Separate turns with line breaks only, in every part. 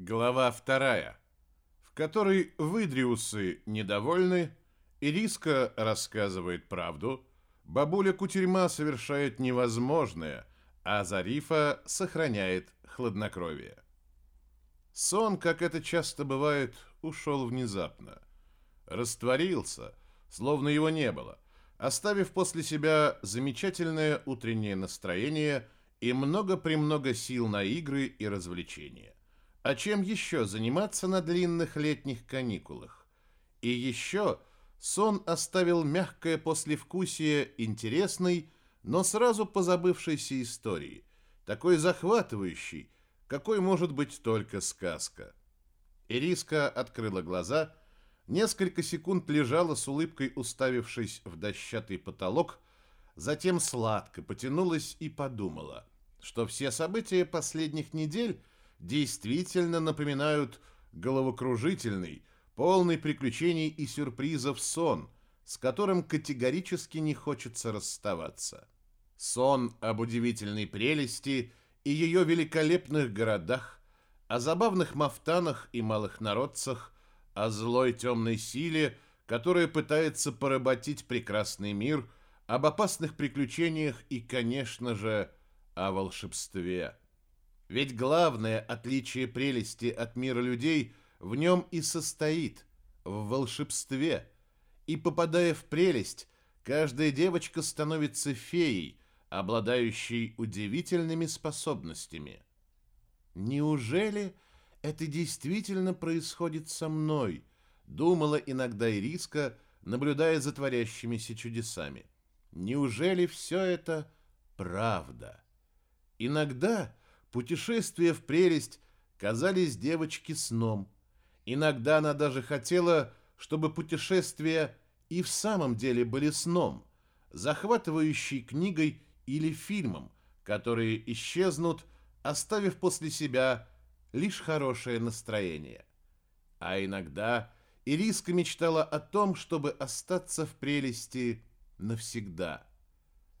Глава вторая, в которой выдриусы недовольны, Ириска рассказывает правду, бабуля Кутерьма совершает невозможное, а Зарифа сохраняет хладнокровие. Сон, как это часто бывает, ушел внезапно. Растворился, словно его не было, оставив после себя замечательное утреннее настроение и много-премного сил на игры и развлечения. А чем еще заниматься на длинных летних каникулах? И еще сон оставил мягкое послевкусие интересной, но сразу позабывшейся истории, такой захватывающей, какой может быть только сказка. Ириска открыла глаза, несколько секунд лежала с улыбкой, уставившись в дощатый потолок, затем сладко потянулась и подумала, что все события последних недель действительно напоминают головокружительный, полный приключений и сюрпризов сон, с которым категорически не хочется расставаться. Сон об удивительной прелести и ее великолепных городах, о забавных мафтанах и малых народцах, о злой темной силе, которая пытается поработить прекрасный мир, об опасных приключениях и, конечно же, о волшебстве. Ведь главное отличие прелести от мира людей в нем и состоит, в волшебстве. И попадая в прелесть, каждая девочка становится феей, обладающей удивительными способностями. Неужели это действительно происходит со мной? Думала иногда Ириска, наблюдая за творящимися чудесами. Неужели все это правда? Иногда Путешествия в прелесть казались девочке сном. Иногда она даже хотела, чтобы путешествия и в самом деле были сном, захватывающей книгой или фильмом, которые исчезнут, оставив после себя лишь хорошее настроение. А иногда Ириска мечтала о том, чтобы остаться в прелести навсегда.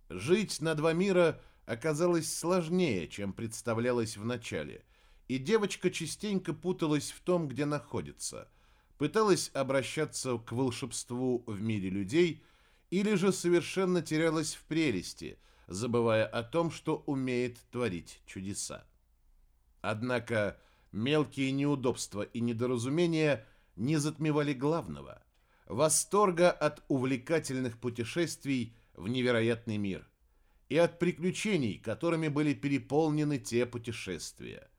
Жить на два мира оказалось сложнее, чем представлялось вначале, и девочка частенько путалась в том, где находится, пыталась обращаться к волшебству в мире людей или же совершенно терялась в прелести, забывая о том, что умеет творить чудеса. Однако мелкие неудобства и недоразумения не затмевали главного – восторга от увлекательных путешествий в невероятный мир – и от приключений, которыми были переполнены те путешествия.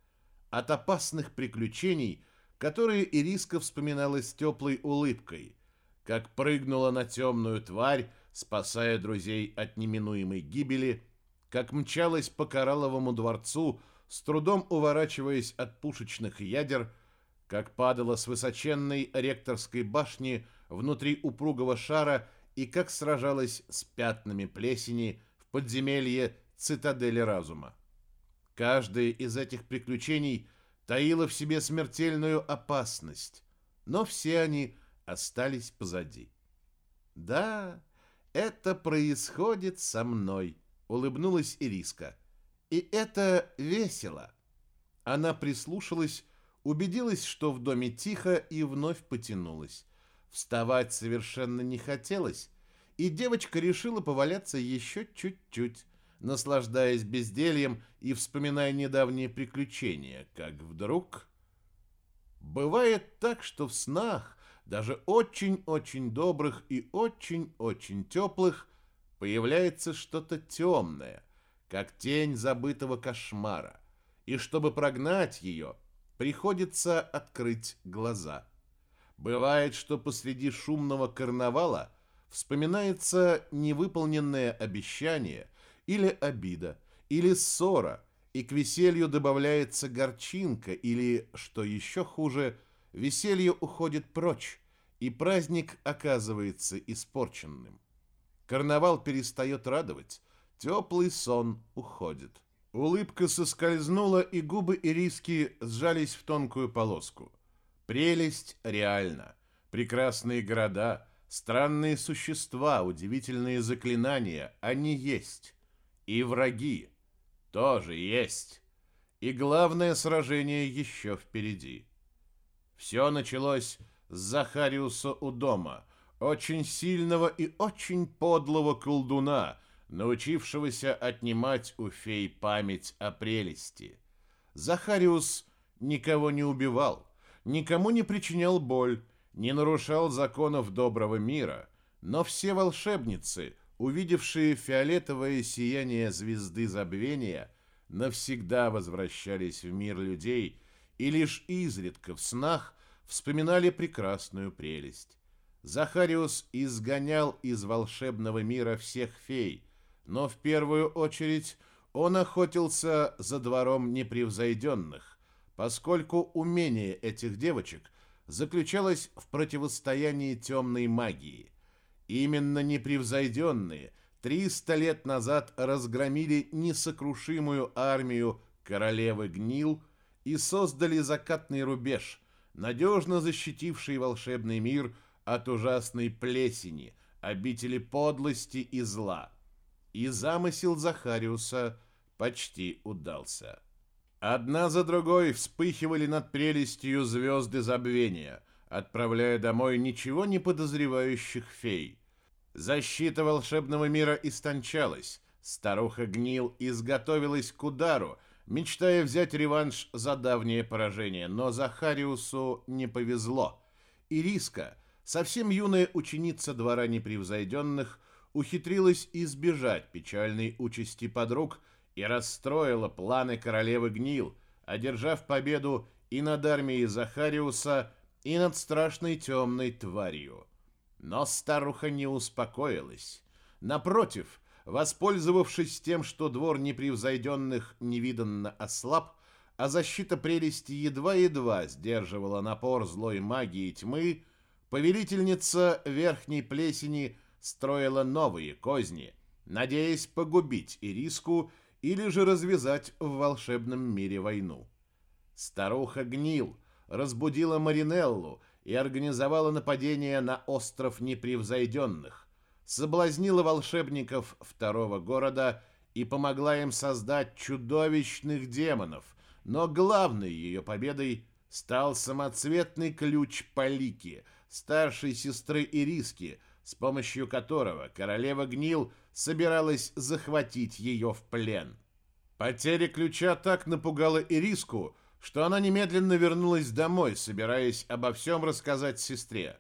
От опасных приключений, которые Ириска вспоминала с теплой улыбкой, как прыгнула на темную тварь, спасая друзей от неминуемой гибели, как мчалась по Коралловому дворцу, с трудом уворачиваясь от пушечных ядер, как падала с высоченной ректорской башни внутри упругого шара и как сражалась с пятнами плесени, подземелье цитадели разума. Каждое из этих приключений таило в себе смертельную опасность, но все они остались позади. «Да, это происходит со мной», — улыбнулась Ириска. «И это весело». Она прислушалась, убедилась, что в доме тихо, и вновь потянулась. Вставать совершенно не хотелось, и девочка решила поваляться еще чуть-чуть, наслаждаясь бездельем и вспоминая недавние приключения, как вдруг... Бывает так, что в снах, даже очень-очень добрых и очень-очень теплых, появляется что-то темное, как тень забытого кошмара, и чтобы прогнать ее, приходится открыть глаза. Бывает, что посреди шумного карнавала – вспоминается невыполненное обещание или обида, или ссора, и к веселью добавляется горчинка или, что еще хуже, веселье уходит прочь, и праздник оказывается испорченным. Карнавал перестает радовать, теплый сон уходит. Улыбка соскользнула, и губы Ириски сжались в тонкую полоску. Прелесть реальна. Прекрасные города, Странные существа, удивительные заклинания, они есть. И враги тоже есть. И главное сражение еще впереди. Все началось с Захариуса у дома, очень сильного и очень подлого колдуна, научившегося отнимать у фей память о прелести. Захариус никого не убивал, никому не причинял боль, не нарушал законов доброго мира, но все волшебницы, увидевшие фиолетовое сияние звезды забвения, навсегда возвращались в мир людей и лишь изредка в снах вспоминали прекрасную прелесть. Захариус изгонял из волшебного мира всех фей, но в первую очередь он охотился за двором непревзойденных, поскольку умение этих девочек заключалось в противостоянии темной магии. Именно непревзойденные 300 лет назад разгромили несокрушимую армию королевы Гнил и создали закатный рубеж, надежно защитивший волшебный мир от ужасной плесени, обители подлости и зла. И замысел Захариуса почти удался. Одна за другой вспыхивали над прелестью звезды забвения, отправляя домой ничего не подозревающих фей. Защита волшебного мира истончалась, старуха Гнил изготовилась к удару, мечтая взять реванш за давнее поражение, но Захариусу не повезло. Ириска, совсем юная ученица двора непревзойденных, ухитрилась избежать печальной участи подруг – и расстроила планы королевы Гнил, одержав победу и над армией Захариуса, и над страшной темной тварью. Но старуха не успокоилась. Напротив, воспользовавшись тем, что двор непревзойденных невиданно ослаб, а защита прелести едва-едва сдерживала напор злой магии тьмы, повелительница Верхней Плесени строила новые козни, надеясь погубить Ириску или же развязать в волшебном мире войну. Старуха Гнил разбудила Маринеллу и организовала нападение на остров непревзойденных, соблазнила волшебников второго города и помогла им создать чудовищных демонов, но главной ее победой стал самоцветный ключ Полики, старшей сестры Ириски, с помощью которого королева Гнил собиралась захватить ее в плен. Потеря ключа так напугала Ириску, что она немедленно вернулась домой, собираясь обо всем рассказать сестре.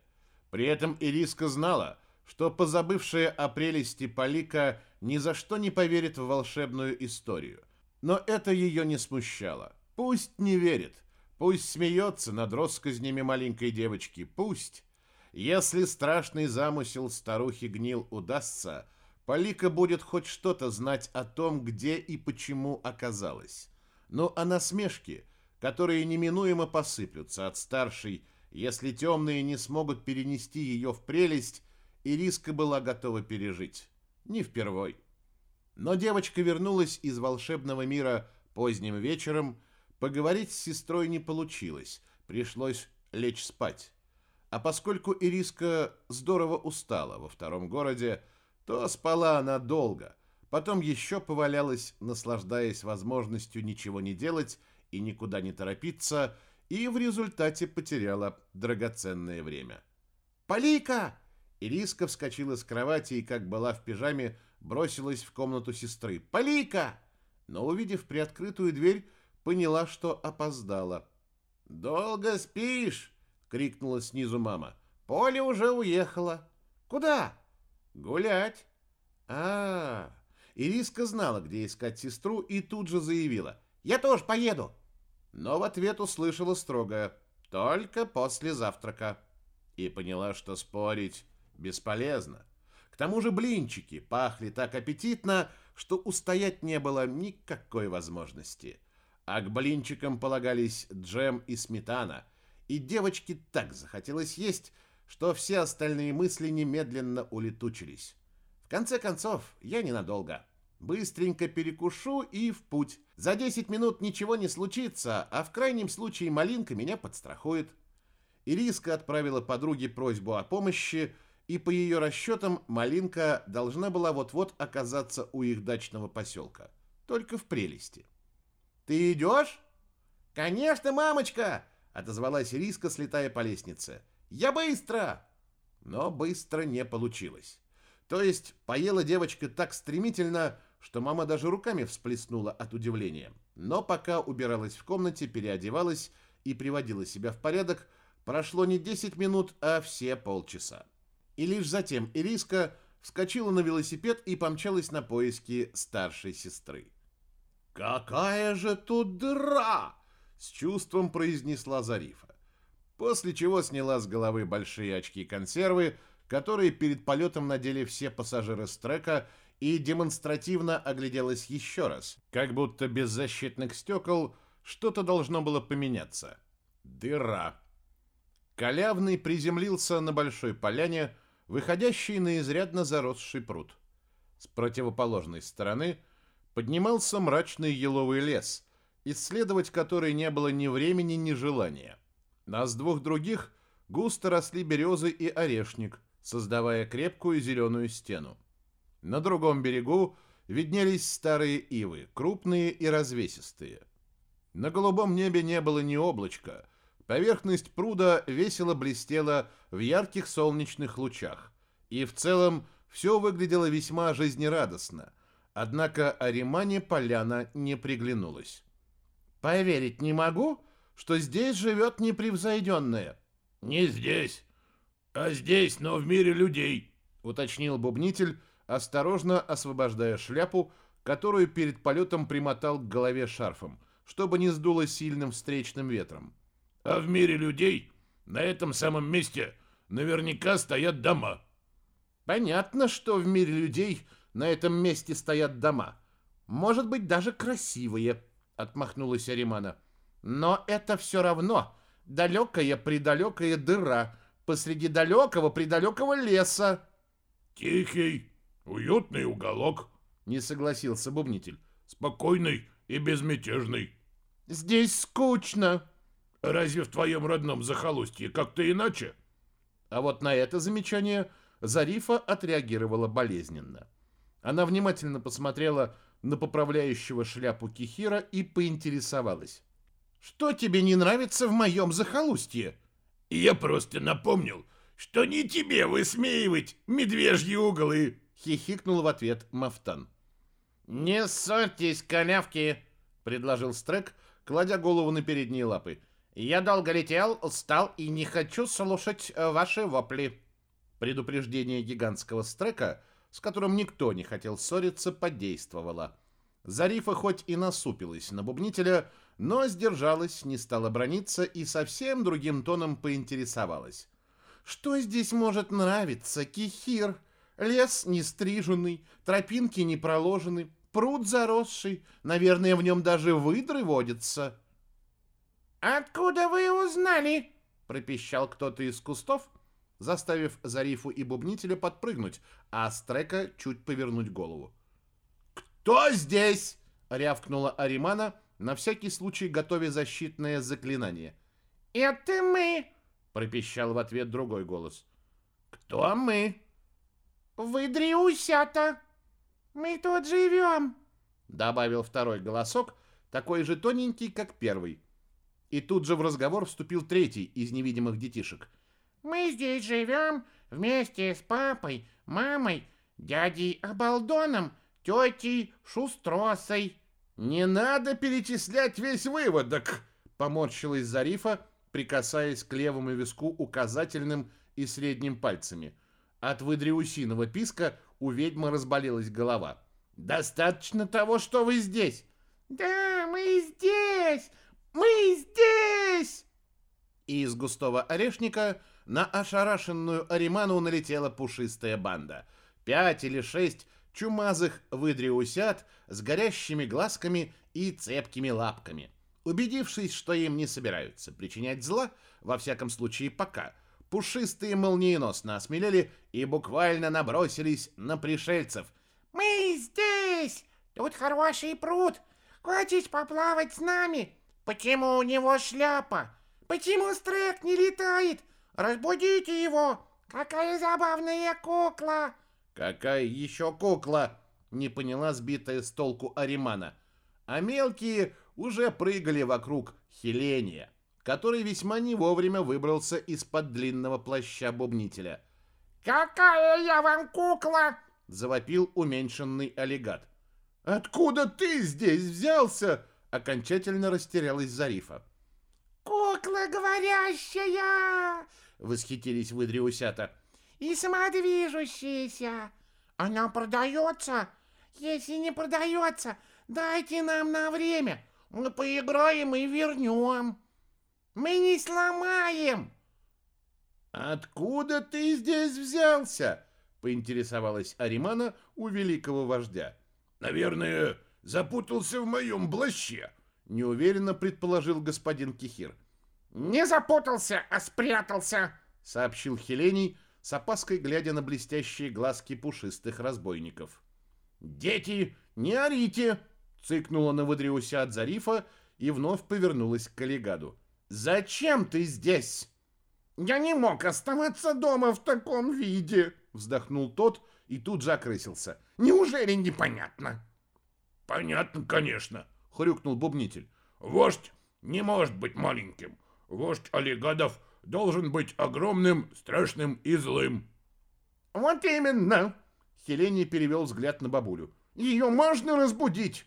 При этом Ириска знала, что позабывшая о прелести Полика ни за что не поверит в волшебную историю. Но это ее не смущало. Пусть не верит, пусть смеется над россказнями маленькой девочки, пусть. Если страшный замысел старухи Гнил удастся – Полика будет хоть что-то знать о том, где и почему оказалась. Но о насмешке, которые неминуемо посыплются от старшей, если темные не смогут перенести ее в прелесть, Ириска была готова пережить. Не впервой. Но девочка вернулась из волшебного мира поздним вечером, поговорить с сестрой не получилось, пришлось лечь спать. А поскольку Ириска здорово устала во втором городе, то спала она долго, потом еще повалялась, наслаждаясь возможностью ничего не делать и никуда не торопиться, и в результате потеряла драгоценное время. «Полика!» Ириска вскочила с кровати и, как была в пижаме, бросилась в комнату сестры. «Полика!» Но, увидев приоткрытую дверь, поняла, что опоздала. «Долго спишь?» — крикнула снизу мама. «Поля уже уехала». «Куда?» «Гулять». А, -а, а Ириска знала, где искать сестру, и тут же заявила. «Я тоже поеду». Но в ответ услышала строгое «Только после завтрака». И поняла, что спорить бесполезно. К тому же блинчики пахли так аппетитно, что устоять не было никакой возможности. А к блинчикам полагались джем и сметана, и девочке так захотелось есть, что все остальные мысли немедленно улетучились. В конце концов, я ненадолго. Быстренько перекушу и в путь. За 10 минут ничего не случится, а в крайнем случае Малинка меня подстрахует. Ириска отправила подруге просьбу о помощи, и по ее расчетам Малинка должна была вот-вот оказаться у их дачного поселка. Только в прелести. Ты идешь?» «Конечно, мамочка!» — отозвалась Риска, слетая по лестнице. «Я быстро!» Но быстро не получилось. То есть поела девочка так стремительно, что мама даже руками всплеснула от удивления. Но пока убиралась в комнате, переодевалась и приводила себя в порядок, прошло не 10 минут, а все полчаса. И лишь затем Ириска вскочила на велосипед и помчалась на поиски старшей сестры. «Какая же тут дыра!» — с чувством произнесла Зарифа. После чего сняла с головы большие очки-консервы, которые перед полетом надели все пассажиры с трека и демонстративно огляделась еще раз, как будто без защитных стекол что-то должно было поменяться. Дыра. Калявный приземлился на большой поляне, выходящей на изрядно заросший пруд. С противоположной стороны поднимался мрачный еловый лес, исследовать который не было ни времени, ни желания. На с двух других густо росли березы и орешник, создавая крепкую зеленую стену. На другом берегу виднелись старые ивы, крупные и развесистые. На голубом небе не было ни облачка. Поверхность пруда весело блестела в ярких солнечных лучах. И в целом все выглядело весьма жизнерадостно. Однако Аримане поляна не приглянулась. «Поверить не могу, что здесь живет непревзойденная».
«Не здесь, а здесь, но в мире людей», —
уточнил бубнитель, осторожно освобождая шляпу, которую перед полетом примотал к голове шарфом, чтобы не сдуло сильным встречным ветром.
«А в мире людей на этом самом месте наверняка стоят дома».
«Понятно, что в мире людей на этом месте стоят дома. Может быть, даже красивые», — отмахнулась Аримана. «Но это все равно далекая-предалекая дыра посреди далекого-предалекого леса».
«Тихий, Уютный уголок,
не согласился бубнитель.
Спокойный и безмятежный.
Здесь скучно.
Разве в твоем родном захолустье как-то иначе?
А вот на это замечание Зарифа отреагировала болезненно. Она внимательно посмотрела на поправляющего шляпу Кихира и поинтересовалась. «Что тебе не нравится в моем захолустье?»
«Я просто напомнил, что не тебе высмеивать медвежьи углы!»
Хихикнул в ответ Мафтан.
«Не ссорьтесь, конявки!» — предложил Стрек, кладя голову на передние лапы. «Я долго летел, устал и не хочу слушать э, ваши вопли».
Предупреждение гигантского Стрека, с которым никто не хотел ссориться, подействовало. Зарифа хоть и насупилась на бубнителя, но сдержалась, не стала брониться и совсем другим тоном поинтересовалась. «Что здесь может нравиться, Кихир?» Лес не стриженный, тропинки не проложены, пруд заросший, наверное, в нем даже выдры водятся.
«Откуда вы узнали?» — пропищал кто-то из кустов,
заставив Зарифу и Бубнителя подпрыгнуть, а Стрека чуть повернуть голову. «Кто здесь?» — рявкнула Аримана, на всякий случай готовя защитное заклинание.
«Это мы!»
— пропищал в ответ другой голос. «Кто мы?»
«Выдри усята! Мы тут живем!»
Добавил второй голосок, такой же тоненький, как первый. И тут же в разговор вступил третий из невидимых детишек.
«Мы здесь живем вместе с папой, мамой, дядей Обалдоном, тетей Шустросой».
«Не надо перечислять весь выводок!» — поморщилась Зарифа, прикасаясь к левому виску указательным и средним пальцами — от выдриусиного писка у ведьмы разболелась голова. «Достаточно того, что вы здесь!»
«Да, мы здесь! Мы здесь!»
И из густого орешника на ошарашенную Ариману налетела пушистая банда. Пять или шесть чумазых выдриусят с горящими глазками и цепкими лапками. Убедившись, что им не собираются причинять зла, во всяком случае пока – пушистые молниеносно осмелели и буквально набросились на пришельцев.
«Мы здесь! Тут хороший пруд! Хочешь поплавать с нами? Почему у него шляпа? Почему Стрек не летает? Разбудите его! Какая забавная кукла!»
«Какая еще кукла?» — не поняла сбитая с толку Аримана. А мелкие
уже прыгали вокруг Хеления, который весьма не вовремя выбрался из-под длинного плаща бубнителя.
«Какая я вам кукла!»
— завопил уменьшенный олигат. «Откуда ты здесь взялся?» — окончательно растерялась Зарифа.
«Кукла говорящая!» — восхитились выдриусята. «И самодвижущаяся! Она продается! Если не продается, дайте нам на время! Мы поиграем и вернем! Мы не сломаем!»
«Откуда ты здесь взялся?» — поинтересовалась Аримана у великого вождя.
«Наверное, запутался в моем плаще», —
неуверенно предположил господин Кихир.
«Не запутался, а спрятался», —
сообщил Хелений, с опаской глядя на блестящие глазки пушистых разбойников. «Дети, не орите!» — цыкнула на выдриуся от Зарифа и вновь повернулась к Калигаду. «Зачем ты здесь?»
«Я не мог оставаться дома в таком виде!»
— вздохнул тот и тут же окрысился. «Неужели непонятно?»
«Понятно, конечно!»
— хрюкнул бубнитель.
«Вождь не может быть маленьким. Вождь олигадов должен быть огромным, страшным и злым».
«Вот именно!» — Хелений перевел взгляд на бабулю. «Ее можно разбудить?»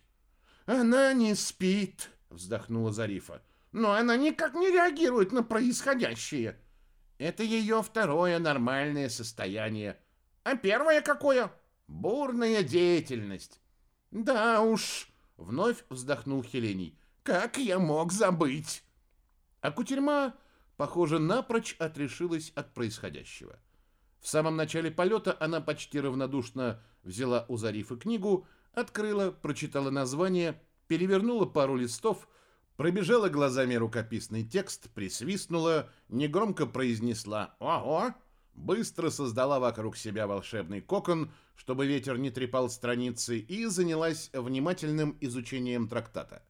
«Она не спит», — вздохнула Зарифа. «Но она никак не реагирует на происходящее». Это ее второе нормальное состояние. А первое какое? Бурная деятельность. Да уж, вновь вздохнул Хелений. Как я мог забыть? А кутерьма, похоже, напрочь отрешилась от происходящего. В самом начале полета она почти равнодушно взяла у Зарифы книгу, открыла, прочитала название, перевернула пару листов — Пробежала глазами рукописный текст, присвистнула, негромко произнесла «Ого!», быстро создала вокруг себя волшебный кокон, чтобы ветер не трепал страницы, и занялась внимательным изучением трактата.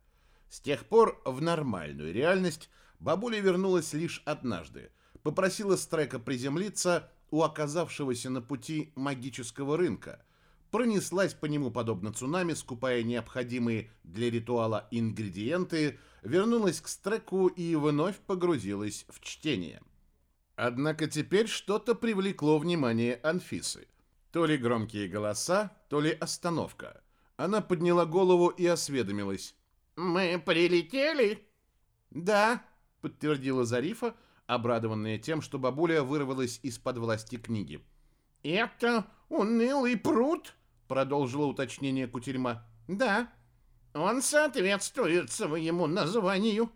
С тех пор в нормальную реальность бабуля вернулась лишь однажды. Попросила Стрека приземлиться у оказавшегося на пути магического рынка – пронеслась по нему подобно цунами, скупая необходимые для ритуала ингредиенты, вернулась к стреку и вновь погрузилась в чтение. Однако теперь что-то привлекло внимание Анфисы. То ли громкие голоса, то ли остановка. Она подняла голову и осведомилась.
«Мы прилетели?»
«Да», — подтвердила Зарифа, обрадованная тем, что бабуля вырвалась из-под власти книги.
«Это унылый пруд?»
продолжила уточнение Кутерьма.
Да, он соответствует своему названию.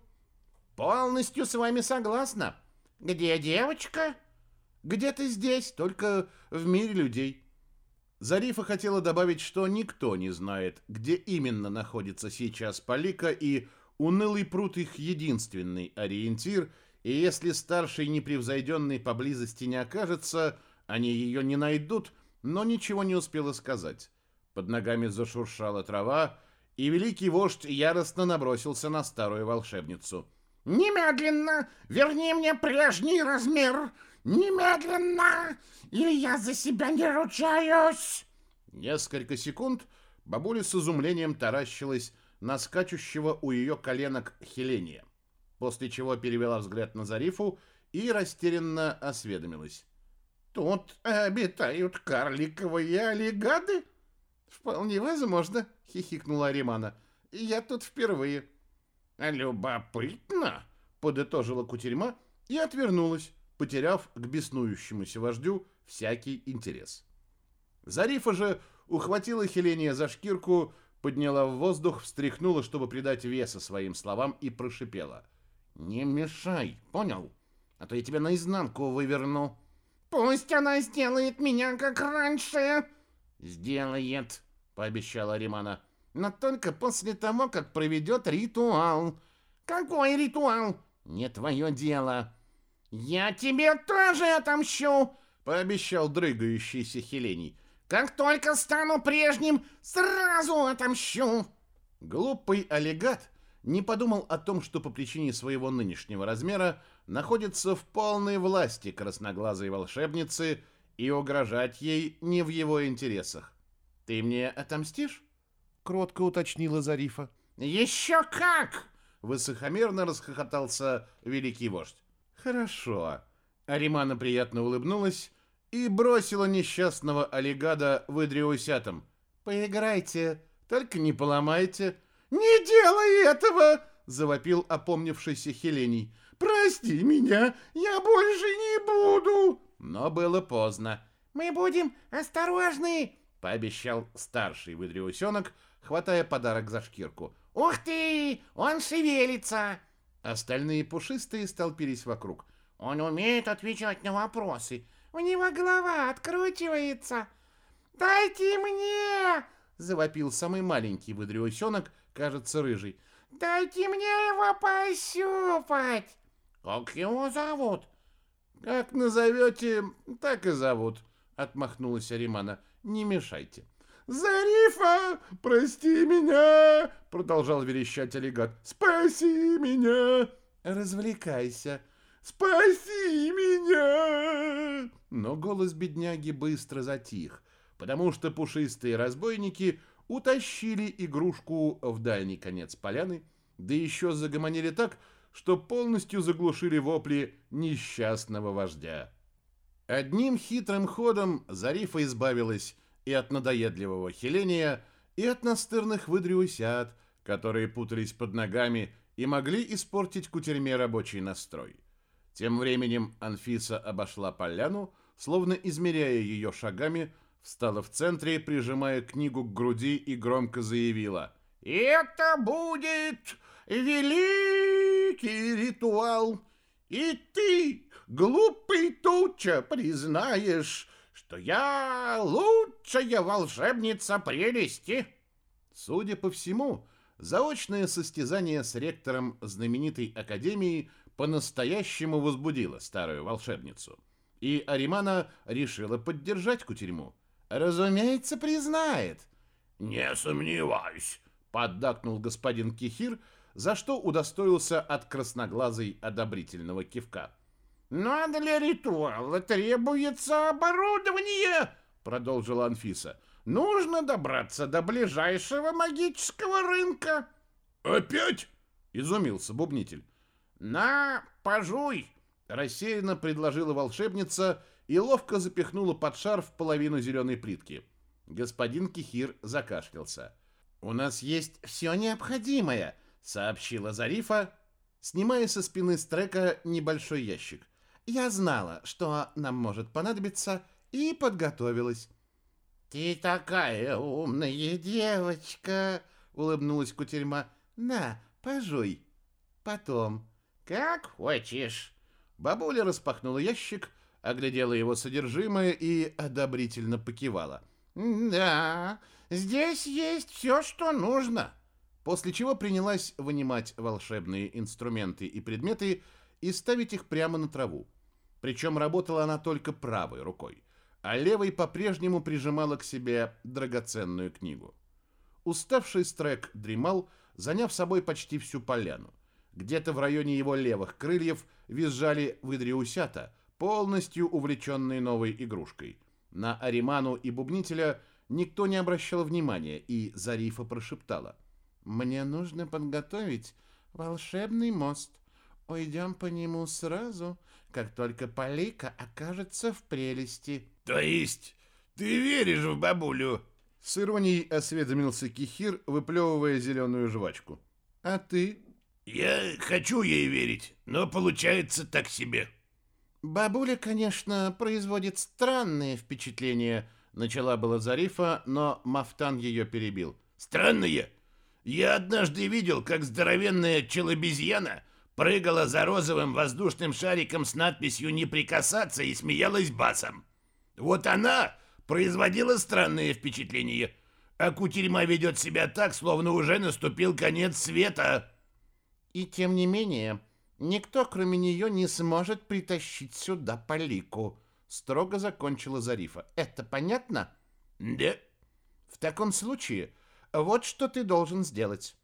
Полностью с вами согласна.
Где девочка?
Где-то здесь, только в мире людей. Зарифа хотела добавить, что никто не знает, где именно находится сейчас Полика, и унылый пруд их единственный ориентир, и если старший непревзойденный поблизости не окажется, они ее не найдут — но ничего не успела сказать. Под ногами зашуршала трава, и великий вождь яростно набросился на старую волшебницу.
«Немедленно верни мне прежний размер! Немедленно! Или я за себя не ручаюсь!»
Несколько секунд бабуля с изумлением таращилась на скачущего у ее коленок Хеления, после чего перевела взгляд на Зарифу и растерянно осведомилась. Тут обитают карликовые олигады? Вполне возможно, хихикнула Аримана. Я тут впервые. Любопытно, подытожила кутерьма и отвернулась, потеряв к беснующемуся вождю всякий интерес. Зарифа же ухватила Хеления за шкирку, подняла в воздух, встряхнула, чтобы придать веса своим словам, и прошипела. «Не мешай, понял? А то я тебя наизнанку выверну».
Пусть она сделает меня как раньше.
Сделает, пообещала Римана. Но только после того, как проведет ритуал.
Какой ритуал?
Не твое дело.
Я тебе тоже отомщу,
пообещал дрыгающийся Хелений.
Как только стану прежним, сразу отомщу.
Глупый олигат не подумал о том, что по причине своего нынешнего размера находится в полной власти красноглазой волшебницы и угрожать ей не в его интересах. «Ты мне отомстишь?» — кротко уточнила Зарифа. Еще как! Высокомерно расхохотался великий вождь. Хорошо. Аримана приятно улыбнулась и бросила несчастного олигада выдриусятам. Поиграйте, только не поломайте. Не делай этого! Завопил опомнившийся Хелений. Прости меня, я больше не буду. Но было поздно.
Мы будем осторожны,
пообещал старший выдриусенок, хватая подарок за шкирку.
Ух ты, он шевелится.
Остальные пушистые столпились вокруг.
Он умеет отвечать на вопросы. У него голова откручивается. Дайте мне!
Завопил самый маленький выдрюсенок, кажется, рыжий.
Дайте мне его пощупать.
Как его зовут? Как назовете, так и зовут, отмахнулась Аримана. Не мешайте. «Зарифа, прости меня!» — продолжал верещать аллигат. «Спаси меня!» «Развлекайся!» «Спаси меня!» Но голос бедняги быстро затих, потому что пушистые разбойники утащили игрушку в дальний конец поляны, да еще загомонили так, что полностью заглушили вопли несчастного вождя. Одним хитрым ходом Зарифа избавилась и от надоедливого хиления, и от настырных выдрюсят, которые путались под ногами и могли испортить кутерьме рабочий настрой. Тем временем Анфиса обошла поляну, словно измеряя ее шагами, встала в центре, прижимая книгу к груди и громко заявила «Это будет великий ритуал, и ты, глупый туча, признаешь, что я лучшая волшебница прелести. Судя по всему, заочное состязание с ректором знаменитой академии по-настоящему возбудило старую волшебницу. И Аримана решила поддержать кутерьму. Разумеется, признает.
Не сомневаюсь,
поддакнул господин Кихир, за что удостоился от красноглазой одобрительного кивка.
«Но для ритуала требуется оборудование», — продолжила Анфиса. «Нужно добраться до ближайшего магического рынка».
«Опять?»
— изумился бубнитель. «На, пожуй!» — рассеянно предложила волшебница и ловко запихнула под шарф половину зеленой плитки. Господин Кихир закашлялся. «У нас есть все необходимое», — сообщила Зарифа, снимая со спины Стрека небольшой ящик. Я знала, что нам может понадобиться, и подготовилась.
«Ты такая умная девочка!» — улыбнулась кутерьма. «На, пожуй. Потом». «Как хочешь».
Бабуля распахнула ящик, оглядела его содержимое и одобрительно покивала.
«Да, здесь есть все, что нужно».
После чего принялась вынимать волшебные инструменты и предметы и ставить их прямо на траву. Причем работала она только правой рукой, а левой по-прежнему прижимала к себе драгоценную книгу. Уставший Стрек дремал, заняв собой почти всю поляну. Где-то в районе его левых крыльев визжали выдриусята, полностью увлеченные новой игрушкой. На Ариману и Бубнителя никто не обращал внимания, и Зарифа прошептала. «Мне нужно подготовить волшебный мост. Уйдем по нему сразу, как только Полика окажется в прелести.
То есть ты веришь в бабулю?
С иронией осведомился Кихир, выплевывая зеленую жвачку. А ты?
Я хочу ей верить, но получается так себе.
Бабуля, конечно, производит странные впечатления, начала была Зарифа, но Мафтан ее перебил.
Странные? Я однажды видел, как здоровенная челобезьяна прыгала за розовым воздушным шариком с надписью «Не прикасаться» и смеялась басом. Вот она производила странные впечатления, а кутерьма ведет себя так, словно уже наступил конец света.
И тем не менее, никто, кроме нее, не сможет притащить сюда Полику, строго закончила Зарифа. Это понятно?
Да.
В таком случае, вот что ты должен сделать.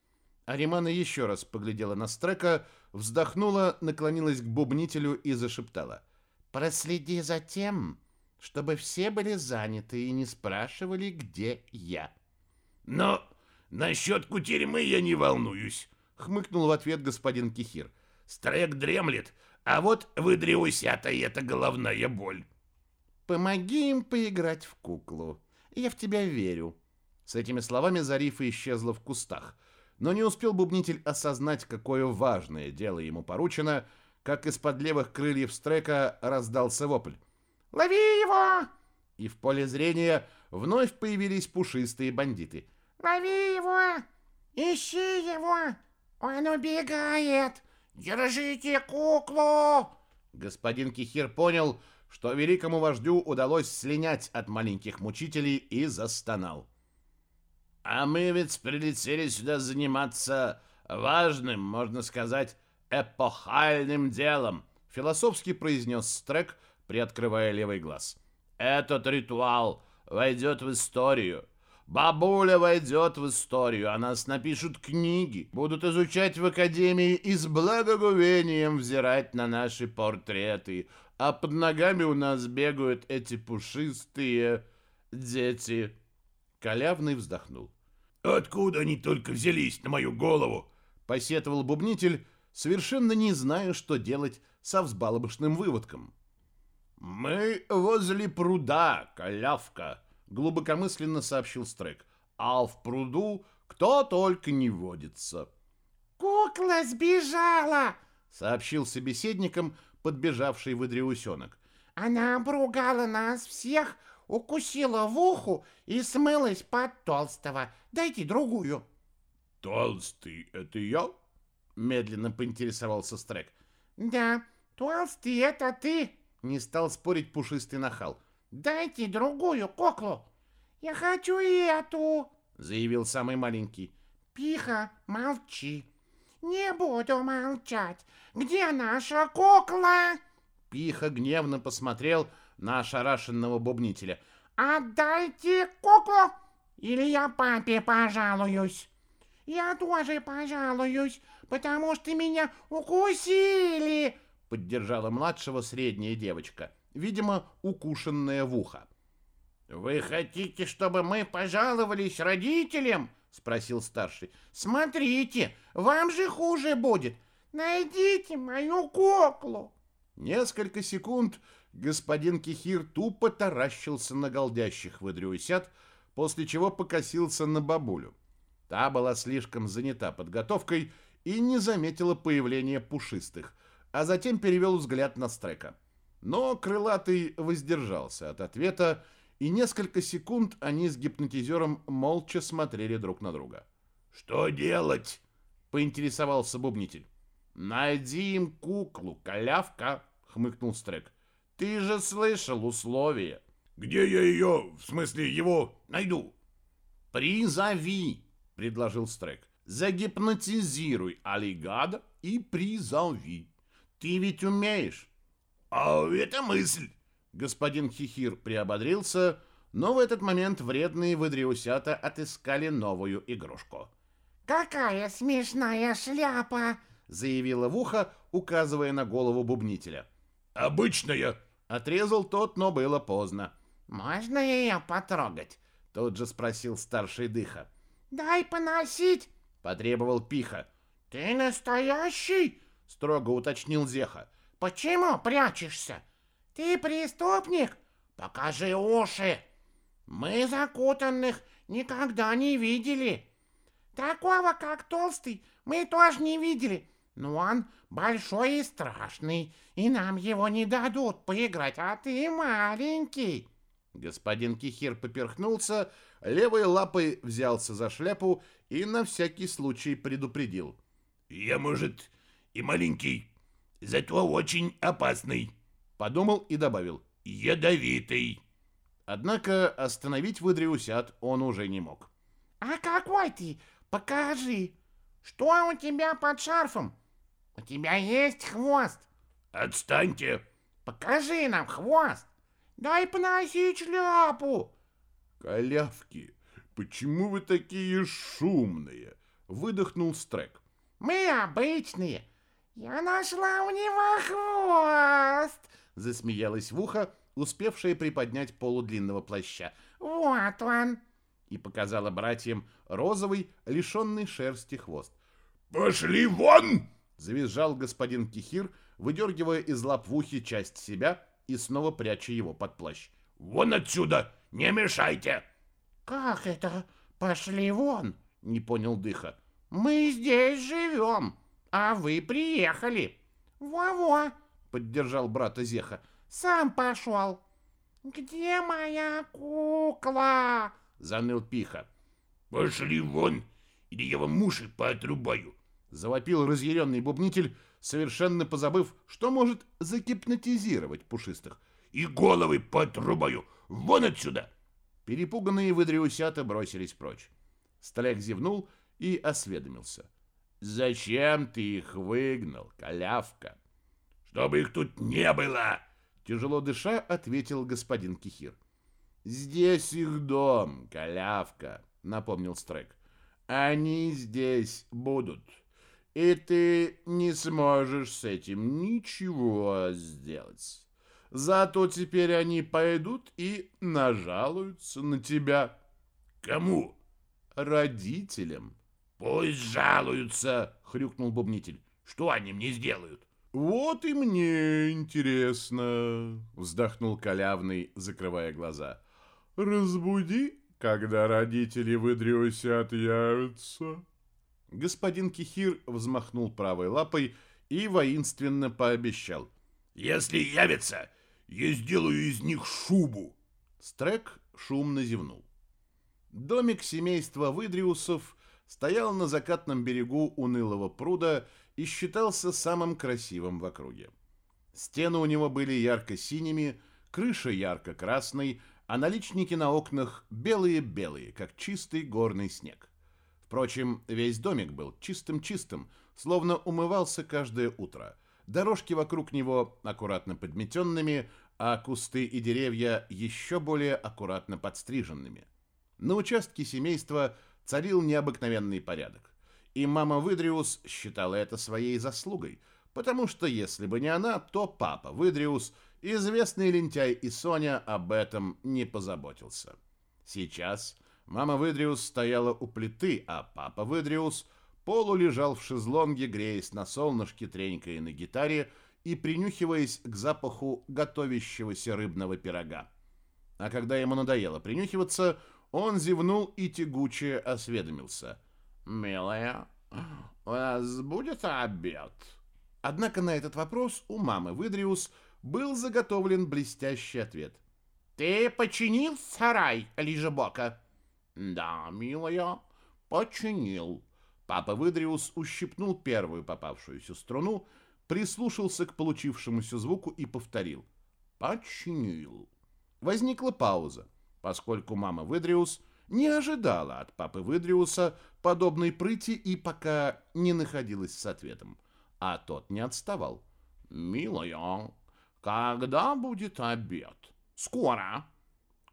Аримана еще раз поглядела на Стрека, вздохнула, наклонилась к бубнителю и зашептала. «Проследи за тем, чтобы все были заняты и не спрашивали, где я».
«Но насчет кутерьмы я не волнуюсь,
хмыкнул в ответ господин Кихир.
Стрек дремлет, а вот выдрюся-то это головная боль.
Помоги им поиграть в куклу. Я в тебя верю. С этими словами Зарифа исчезла в кустах, но не успел бубнитель осознать, какое важное дело ему поручено, как из-под левых крыльев Стрека раздался вопль.
«Лови его!»
И в поле зрения вновь появились пушистые бандиты.
«Лови его! Ищи его! Он убегает! Держите куклу!»
Господин Кихир понял, что великому вождю удалось слинять от маленьких мучителей и застонал.
«А мы ведь прилетели сюда заниматься важным, можно сказать, эпохальным делом»,
философски произнес Стрек, приоткрывая левый глаз.
«Этот ритуал войдет в историю. Бабуля войдет в историю, о нас напишут книги, будут изучать в академии и с благоговением взирать на наши портреты, а под ногами у нас бегают эти пушистые дети».
Калявный вздохнул.
«Откуда они только взялись на мою голову?»
— посетовал бубнитель, совершенно не зная, что делать со взбалобышным выводком.
«Мы возле пруда, Калявка», —
глубокомысленно сообщил Стрек. «А в пруду кто только не водится».
«Кукла сбежала!»
— сообщил собеседникам подбежавший выдреусенок.
«Она обругала нас всех, укусила в уху и смылась под толстого. Дайте другую».
«Толстый — это я?»
— медленно поинтересовался Стрек.
«Да, толстый — это ты!»
— не стал спорить пушистый нахал.
«Дайте другую куклу!» «Я хочу эту!»
— заявил самый маленький.
«Пиха, молчи!» «Не буду молчать! Где наша кукла?»
Пиха гневно посмотрел на ошарашенного бубнителя.
«Отдайте куклу, или я папе пожалуюсь!» «Я тоже пожалуюсь, потому что меня укусили!»
Поддержала младшего средняя девочка, видимо, укушенная в ухо.
«Вы хотите, чтобы мы пожаловались родителям?» Спросил старший. «Смотрите, вам же хуже будет! Найдите мою куклу!»
Несколько секунд господин Кихир тупо таращился на голдящих выдрюсят, после чего покосился на бабулю. Та была слишком занята подготовкой и не заметила появления пушистых, а затем перевел взгляд на Стрека. Но крылатый воздержался от ответа, и несколько секунд они с гипнотизером молча смотрели друг на друга.
«Что делать?»
— поинтересовался бубнитель. «Найди им куклу, калявка!» — хмыкнул Стрек. «Ты же слышал условия!»
«Где я ее, в смысле его, найду?»
«Призови!» — предложил Стрек. «Загипнотизируй аллигада и призови. Ты ведь умеешь!»
«А это мысль!»
Господин Хихир приободрился, но в этот момент вредные выдриусята отыскали новую игрушку.
«Какая смешная шляпа!»
— заявила в ухо, указывая на голову бубнителя.
«Обычная!»
— отрезал тот, но было поздно.
«Можно ее потрогать?»
— тут же спросил старший дыха.
«Дай поносить!»
— потребовал пиха.
«Ты настоящий?»
— строго уточнил Зеха.
«Почему прячешься?» «Ты преступник? Покажи уши!» «Мы закутанных никогда не видели!» «Такого, как Толстый, мы тоже не видели, но он большой и страшный, и нам его не дадут поиграть, а ты маленький!»
Господин Кихир поперхнулся, левой лапой взялся за шляпу и на всякий случай предупредил.
«Я, может, и маленький, зато очень опасный!»
Подумал и добавил
«Ядовитый».
Однако остановить выдриусят он уже не мог.
«А какой ты? Покажи! Что у тебя под шарфом? У тебя есть хвост?»
«Отстаньте!»
«Покажи нам хвост! Дай поносить шляпу!»
«Колявки, почему вы такие шумные?» — выдохнул Стрек.
«Мы обычные. Я нашла у него хвост!»
засмеялась в ухо, успевшая приподнять полу длинного плаща.
«Вот он!»
и показала братьям розовый, лишенный шерсти хвост.
«Пошли вон!»
— завизжал господин Кихир, выдергивая из лап в ухе часть себя и снова пряча его под плащ.
«Вон отсюда! Не мешайте!»
«Как это? Пошли вон!»
— не понял Дыха.
«Мы здесь живем, а вы приехали!» «Во-во!»
— поддержал брата Зеха.
«Сам пошел!» «Где моя кукла?»
— заныл Пиха.
«Пошли вон, или я вам уши поотрубаю!»
— завопил разъяренный бубнитель, совершенно позабыв, что может загипнотизировать пушистых.
«И головы поотрубаю! Вон отсюда!»
Перепуганные выдриусята бросились прочь. Столяк зевнул и осведомился. «Зачем ты их выгнал, калявка?»
«Чтобы их тут не было!»
Тяжело дыша, ответил господин Кихир. «Здесь их дом, калявка», — напомнил Стрек. «Они здесь будут, и ты не сможешь с этим ничего сделать. Зато теперь они пойдут и нажалуются на тебя».
«Кому?»
«Родителям».
«Пусть жалуются», — хрюкнул бубнитель. «Что они мне сделают?»
«Вот и мне интересно», — вздохнул Калявный, закрывая глаза. «Разбуди, когда родители выдрюсят явятся».
Господин Кихир взмахнул правой лапой и воинственно пообещал.
«Если явятся, я сделаю из них шубу!»
Стрек шумно зевнул. Домик семейства Выдриусов стоял на закатном берегу унылого пруда и считался самым красивым в округе. Стены у него были ярко-синими, крыша ярко-красной, а наличники на окнах белые-белые, как чистый горный снег. Впрочем, весь домик был чистым-чистым, словно умывался каждое утро. Дорожки вокруг него аккуратно подметенными, а кусты и деревья еще более аккуратно подстриженными. На участке семейства царил необыкновенный порядок. И мама Выдриус считала это своей заслугой, потому что если бы не она, то папа Выдриус, известный лентяй и Соня, об этом не позаботился. Сейчас мама Выдриус стояла у плиты, а папа Выдриус полу лежал в шезлонге, греясь на солнышке, тренькая на гитаре и принюхиваясь к запаху готовящегося рыбного пирога. А когда ему надоело принюхиваться, он зевнул и тягуче осведомился. «Милая, у нас будет обед?» Однако на этот вопрос у мамы Выдриус был заготовлен блестящий ответ.
«Ты починил сарай, Лижебока?»
«Да, милая, починил». Папа Выдриус ущипнул первую попавшуюся струну, прислушался к получившемуся звуку и повторил. «Починил». Возникла пауза поскольку мама Выдриус не ожидала от папы Выдриуса подобной прыти и пока не находилась с ответом. А тот не отставал. «Милая, когда будет обед?»
«Скоро».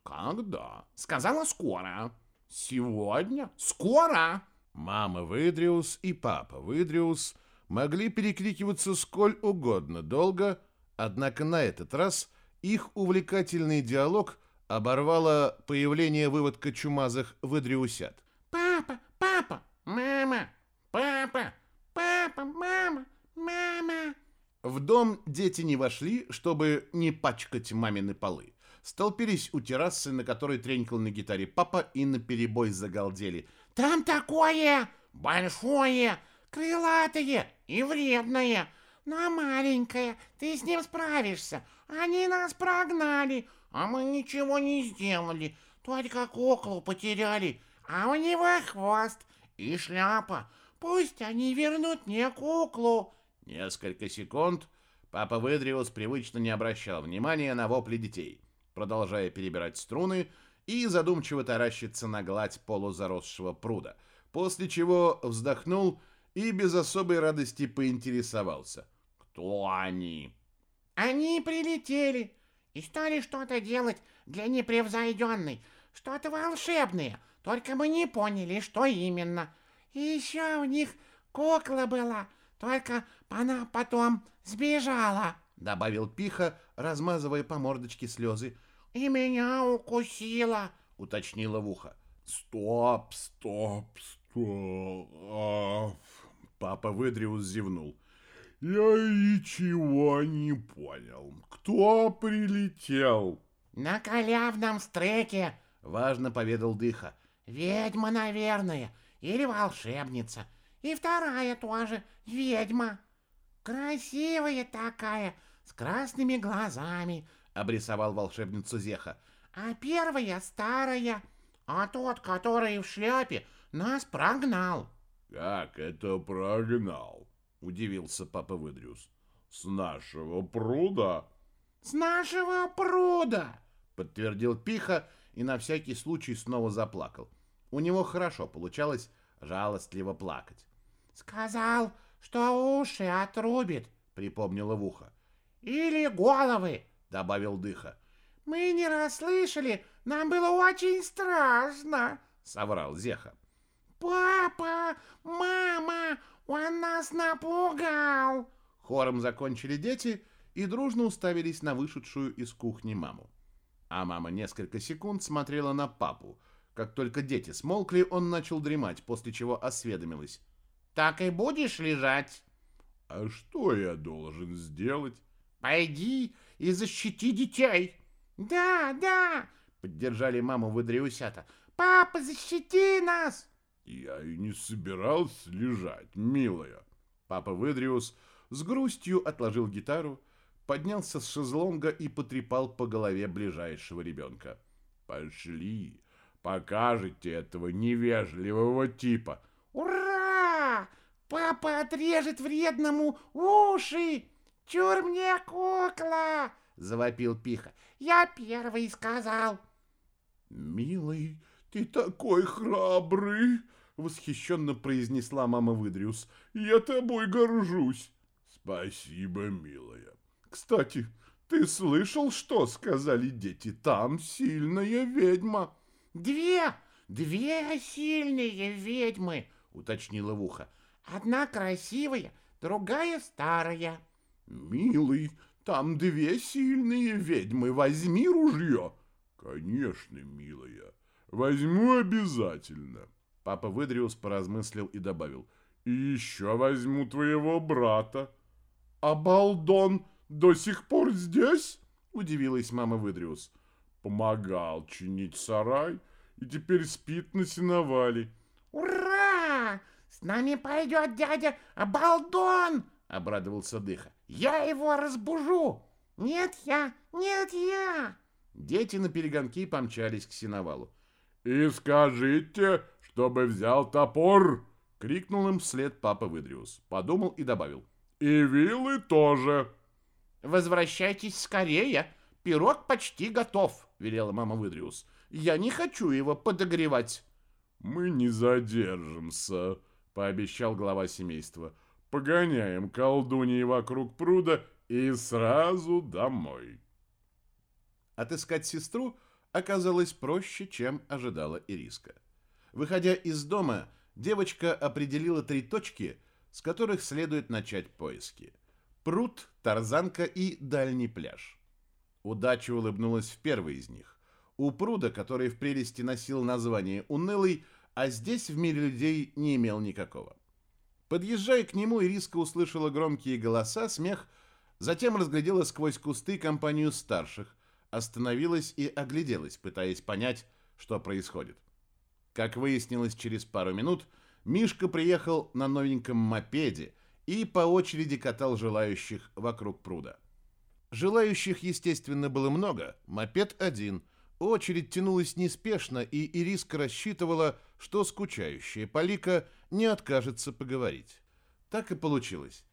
«Когда?»
«Сказала скоро».
«Сегодня?»
«Скоро».
Мама Выдриус и папа Выдриус могли перекрикиваться сколь угодно долго, однако на этот раз их увлекательный диалог – оборвала появление выводка чумазых выдриусят.
«Папа! Папа! Мама! Папа! Папа! Мама! Мама!»
В дом дети не вошли, чтобы не пачкать мамины полы. Столпились у террасы, на которой тренькал на гитаре папа, и наперебой загалдели.
«Там такое! Большое! Крылатое и вредное! Но маленькое! Ты с ним справишься! Они нас прогнали! А мы ничего не сделали, только куклу потеряли, а у него хвост и шляпа. Пусть они вернут мне куклу.
Несколько секунд папа Выдриус привычно не обращал внимания на вопли детей, продолжая перебирать струны и задумчиво таращиться на гладь полузаросшего пруда, после чего вздохнул и без особой радости поинтересовался. «Кто они?»
«Они прилетели и стали что-то делать для непревзойденной, что-то волшебное, только мы не поняли, что именно. И еще у них кукла была, только она потом сбежала», —
добавил Пиха, размазывая по мордочке слезы.
«И меня укусила», —
уточнила в ухо.
Стоп, стоп, стоп. Папа Выдриус зевнул. Я ничего не понял. Кто прилетел?
На халявном стреке,
Важно поведал Дыха.
ведьма, наверное, или волшебница. И вторая тоже ведьма. Красивая такая, с красными глазами,
Обрисовал волшебницу Зеха.
а первая старая, а тот, который в шляпе, нас прогнал.
Как это прогнал? Удивился папа Выдриус. С нашего пруда?
С нашего пруда.
Подтвердил Пиха и на всякий случай снова заплакал. У него хорошо получалось жалостливо плакать.
Сказал, что уши отрубит,
Припомнила в ухо.
или головы.
Добавил Дыха.
Мы не расслышали, нам было очень страшно.
Соврал Зеха.
Папа, мама, он нас напугал.
Хором закончили дети и дружно уставились на вышедшую из кухни маму. А мама несколько секунд смотрела на папу. Как только дети смолкли, он начал дремать, после чего осведомилась.
Так и будешь лежать?
А что я должен сделать?
Пойди и защити детей. Да, да,
Поддержали маму выдриусята.
папа, защити нас.
Я и не собирался лежать, милая.
Папа Выдриус с грустью отложил гитару, поднялся с шезлонга и потрепал по голове ближайшего ребенка.
Пошли, покажете этого невежливого типа.
Ура! Папа отрежет вредному уши. Чур мне кукла,
Завопил Пиха.
я первый сказал.
Милый, ты такой храбрый,
Восхищенно произнесла мама Выдриус.
я тобой горжусь. Спасибо, милая. Кстати, ты слышал, что сказали дети? Там сильная ведьма.
Две, две сильные ведьмы,
Уточнила в ухо.
одна красивая, другая старая.
Милый, там две сильные ведьмы. Возьми ружье. Конечно, милая. Возьму обязательно.
Папа Выдриус поразмыслил и добавил.
И еще возьму твоего брата. А Балдон до сих пор здесь?
Удивилась мама Выдриус.
Помогал чинить сарай и теперь спит на сеновале.
Ура! С нами пойдет дядя Балдон,
Обрадовался Дыха.
я его разбужу. Нет, я, нет, я.
Дети на перегонки помчались к сеновалу.
И скажите, чтобы взял топор.
Крикнул им вслед папа Выдриус. Подумал и добавил.
И вилы тоже.
Возвращайтесь скорее, пирог почти готов.
Велела мама Выдриус. Я не хочу его подогревать.
Мы не задержимся, пообещал глава семейства. Погоняем колдуньи вокруг пруда и сразу домой.
Отыскать сестру оказалось проще, чем ожидала Ириска. Выходя из дома, девочка определила три точки, с которых следует начать поиски. Пруд, тарзанка и дальний пляж. Удача улыбнулась в первый из них. У пруда, который в прелести носил название «Унылый», а здесь в мире людей не имел никакого. Подъезжая к нему, Ириска услышала громкие голоса, смех, затем разглядела сквозь кусты компанию старших, остановилась и огляделась, пытаясь понять, что происходит. Как выяснилось через пару минут, Мишка приехал на новеньком мопеде и по очереди катал желающих вокруг пруда. Желающих, естественно, было много, мопед один. Очередь тянулась неспешно, и Ириска рассчитывала, что скучающая Полика не откажется поговорить. Так и получилось.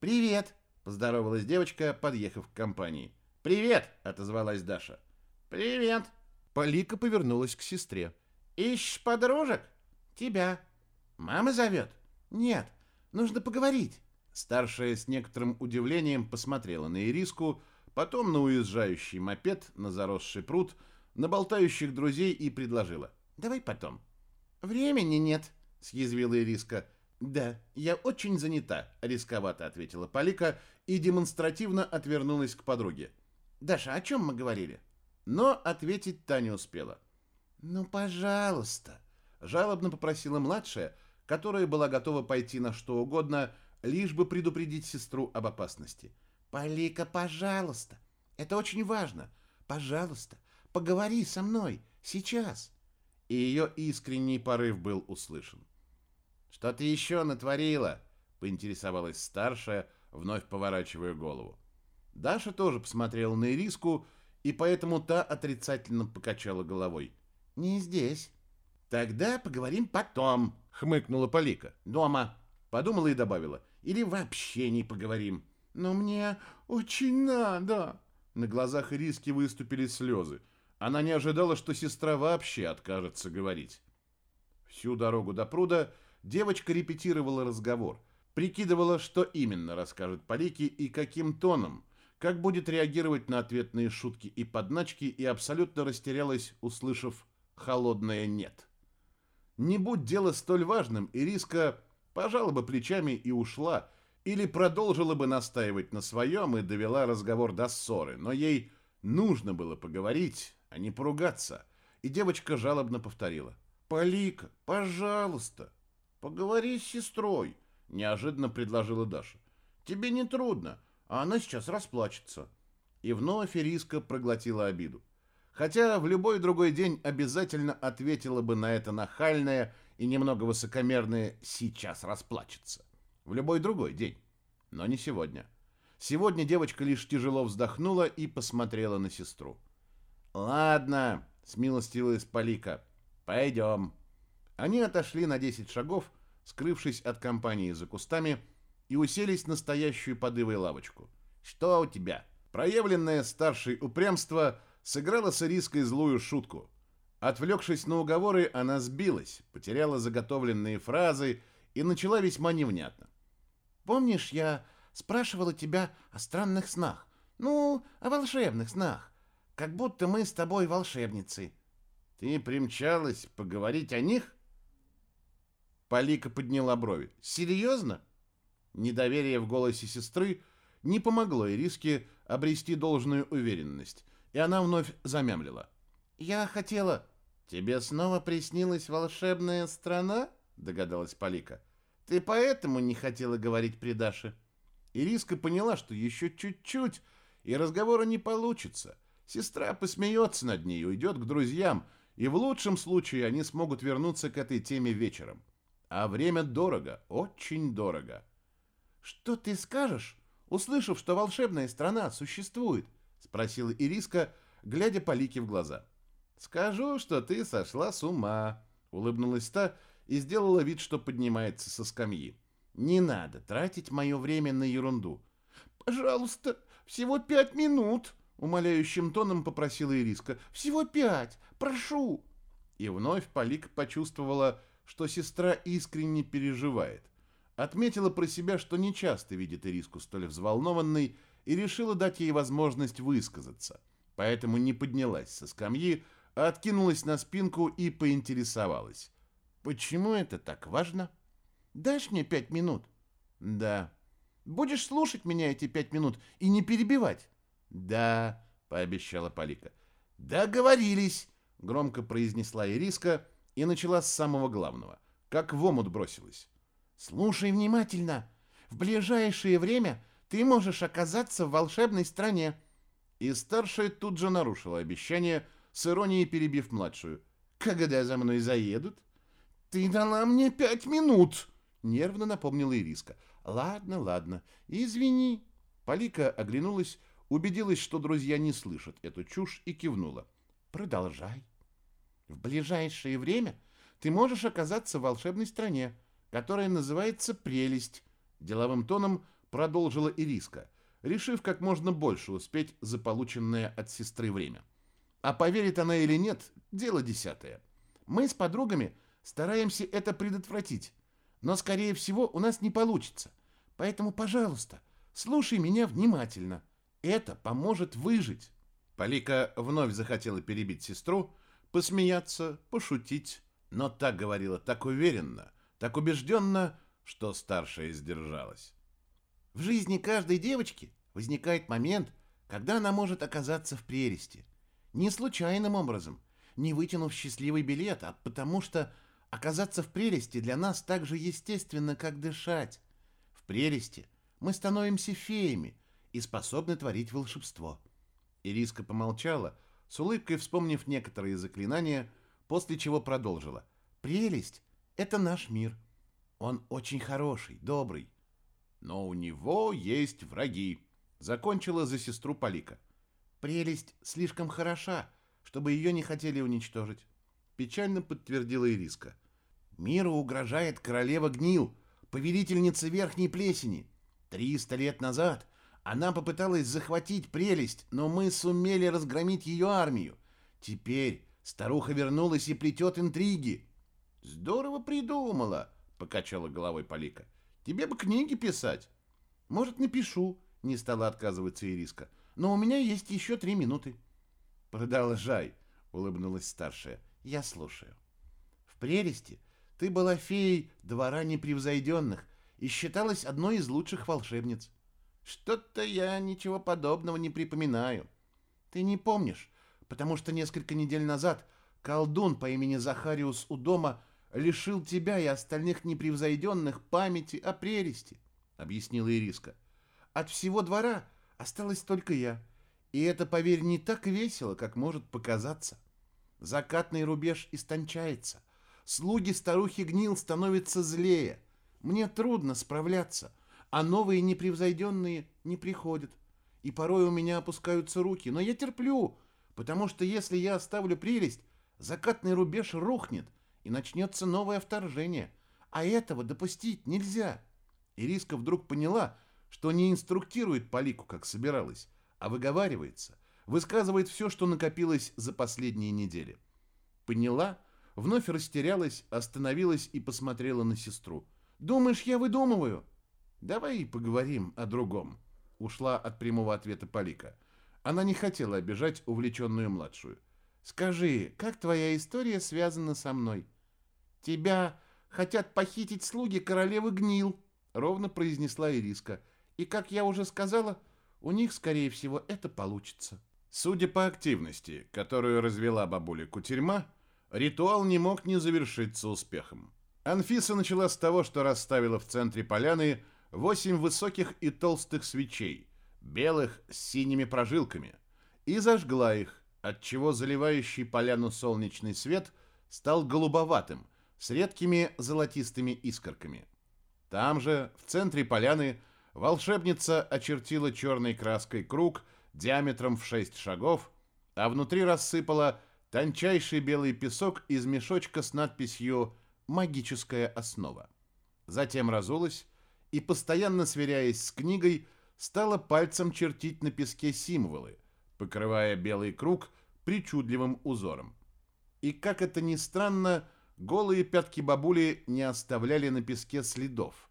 «Привет!» – поздоровалась девочка, подъехав к компании. «Привет!» – отозвалась Даша.
Привет.
Полика повернулась к сестре.
Ищешь подружек?
«Тебя. Мама зовет?» «Нет, нужно поговорить». Старшая с некоторым удивлением посмотрела на Ириску, потом на уезжающий мопед, на заросший пруд, на болтающих друзей и предложила. «Давай потом». «Времени нет», — съязвила Ириска. «Да, я очень занята», — рисковато ответила Полика и демонстративно отвернулась к подруге. «Даша, о чем мы говорили?» Но ответить та не успела. «Ну, пожалуйста», — жалобно попросила младшая, которая была готова пойти на что угодно, лишь бы предупредить сестру об опасности. «Полика, пожалуйста, это очень важно. Пожалуйста, поговори со мной сейчас». И ее искренний порыв был услышан. «Что ты еще натворила?» — поинтересовалась старшая, вновь поворачивая голову. Даша тоже посмотрела на Ириску, и поэтому та отрицательно покачала головой. «Не здесь». «Тогда поговорим потом», — хмыкнула Полика. «Дома». Подумала и добавила. «Или вообще не поговорим». «Но мне очень надо». На глазах Ириски выступили слезы. Она не ожидала, что сестра вообще откажется говорить. Всю дорогу до пруда девочка репетировала разговор, прикидывала, что именно расскажет Полике и каким тоном, как будет реагировать на ответные шутки и подначки, и абсолютно растерялась, услышав холодное «нет». Не будь дело столь важным, Ириска пожала бы плечами и ушла, или продолжила бы настаивать на своем и довела разговор до ссоры, но ей нужно было поговорить, а не поругаться, и девочка жалобно повторила. «Полика, пожалуйста, поговори с сестрой», — неожиданно предложила Даша. «Тебе не трудно, а она сейчас расплачется». И вновь Ириска проглотила обиду хотя в любой другой день обязательно ответила бы на это нахальное и немного высокомерное «сейчас расплачется». В любой другой день, но не сегодня. Сегодня девочка лишь тяжело вздохнула и посмотрела на сестру. «Ладно», — смилостилась Полика, — «пойдем». Они отошли на 10 шагов, скрывшись от компании за кустами, и уселись на стоящую под лавочку. «Что у тебя?» Проявленное старшей упрямство — сыграла с Ириской злую шутку. Отвлекшись на уговоры, она сбилась, потеряла заготовленные фразы и начала весьма невнятно. «Помнишь, я спрашивала тебя о странных снах? Ну, о волшебных снах. Как будто мы с тобой волшебницы». «Ты примчалась поговорить о них?» Полика подняла брови. «Серьезно?» Недоверие в голосе сестры не помогло Ириске обрести должную уверенность и она вновь замямлила. «Я хотела...» «Тебе снова приснилась волшебная страна?» — догадалась Полика. «Ты поэтому не хотела говорить при Даше?» Ириска поняла, что еще чуть-чуть, и разговора не получится. Сестра посмеется над ней, уйдет к друзьям, и в лучшем случае они смогут вернуться к этой теме вечером. А время дорого, очень дорого. «Что ты скажешь, услышав, что волшебная страна существует?» Спросила Ириска, глядя Полике в глаза. «Скажу, что ты сошла с ума», — улыбнулась та и сделала вид, что поднимается со скамьи. «Не надо тратить мое время на ерунду». «Пожалуйста, всего пять минут», — умоляющим тоном попросила Ириска. «Всего пять, прошу». И вновь Полик почувствовала, что сестра искренне переживает. Отметила про себя, что нечасто видит Ириску столь взволнованной, и решила дать ей возможность высказаться. Поэтому не поднялась со скамьи, а откинулась на спинку и поинтересовалась. «Почему это так важно?» «Дашь мне пять минут?» «Да». «Будешь слушать меня эти пять минут и не перебивать?» «Да», — пообещала Полика. «Договорились», — громко произнесла Ириска и начала с самого главного, как в омут бросилась. «Слушай внимательно. В ближайшее время ты можешь оказаться в волшебной стране». И старшая тут же нарушила обещание, с иронией перебив младшую. «Когда за мной заедут?» «Ты дала мне пять минут!» — нервно напомнила Ириска. «Ладно, ладно, извини». Полика оглянулась, убедилась, что друзья не слышат эту чушь, и кивнула. «Продолжай. В ближайшее время ты можешь оказаться в волшебной стране, которая называется «Прелесть», — деловым тоном продолжила Ириска, решив как можно больше успеть за полученное от сестры время. А поверит она или нет, дело десятое. Мы с подругами стараемся это предотвратить, но, скорее всего, у нас не получится. Поэтому, пожалуйста, слушай меня внимательно. Это поможет выжить. Полика вновь захотела перебить сестру, посмеяться, пошутить, но так говорила так уверенно, так убежденно, что старшая сдержалась. В жизни каждой девочки возникает момент, когда она может оказаться в прелести. Не случайным образом. не вытянув счастливый билет, а потому что оказаться в прелести для нас так же естественно, как дышать. В прелести мы становимся феями и способны творить волшебство. Ириска помолчала, с улыбкой вспомнив некоторые заклинания, после чего продолжила. Прелесть — это наш мир. Он очень хороший, добрый. Но у него есть враги, закончила за сестру Полика. Прелесть слишком хороша, чтобы ее не хотели уничтожить. Печально подтвердила Ириска. Миру угрожает королева Гнил, повелительница Верхней Плесени. Триста лет назад она попыталась захватить прелесть, но мы сумели разгромить ее армию. Теперь старуха вернулась и плетет интриги. Здорово придумала, покачала головой Полика. Тебе бы книги писать. Может, напишу, не стала отказываться Ириска. Но у меня есть еще три минуты. Продолжай, улыбнулась старшая. Я слушаю. В прелести ты была феей двора непревзойденных и считалась одной из лучших волшебниц. Что-то я ничего подобного не припоминаю. Ты не помнишь, потому что несколько недель назад колдун по имени Захариус у дома лишил тебя и остальных непревзойденных памяти о прелести, объяснила Ириска. От всего двора осталась только я. И это, поверь, не так весело, как может показаться. Закатный рубеж истончается. Слуги старухи гнил становятся злее. Мне трудно справляться а новые непревзойденные не приходят. И порой у меня опускаются руки, но я терплю, потому что если я оставлю прелесть, закатный рубеж рухнет, и начнется новое вторжение. А этого допустить нельзя. Ириска вдруг поняла, что не инструктирует Полику, как собиралась, а выговаривается, высказывает все, что накопилось за последние недели. Поняла, вновь растерялась, остановилась и посмотрела на сестру. «Думаешь, я выдумываю?» «Давай поговорим о другом», — ушла от прямого ответа Полика. Она не хотела обижать увлеченную младшую. «Скажи, как твоя история связана со мной?» «Тебя хотят похитить слуги королевы Гнил», — ровно произнесла Ириска. «И, как я уже сказала, у них, скорее всего, это получится».
Судя по активности, которую развела бабуля Кутерьма, ритуал не мог не завершиться успехом. Анфиса начала с того, что расставила в центре поляны восемь высоких и толстых свечей, белых с синими прожилками, и зажгла их, отчего заливающий поляну солнечный свет стал голубоватым, с редкими золотистыми искорками. Там же, в центре поляны, волшебница очертила черной краской круг диаметром в шесть шагов, а внутри рассыпала тончайший белый песок из мешочка с надписью «Магическая основа». Затем разулась и, постоянно сверяясь с книгой, стала пальцем чертить на песке символы, покрывая белый круг причудливым узором. И, как это ни странно, голые пятки бабули не оставляли на песке следов.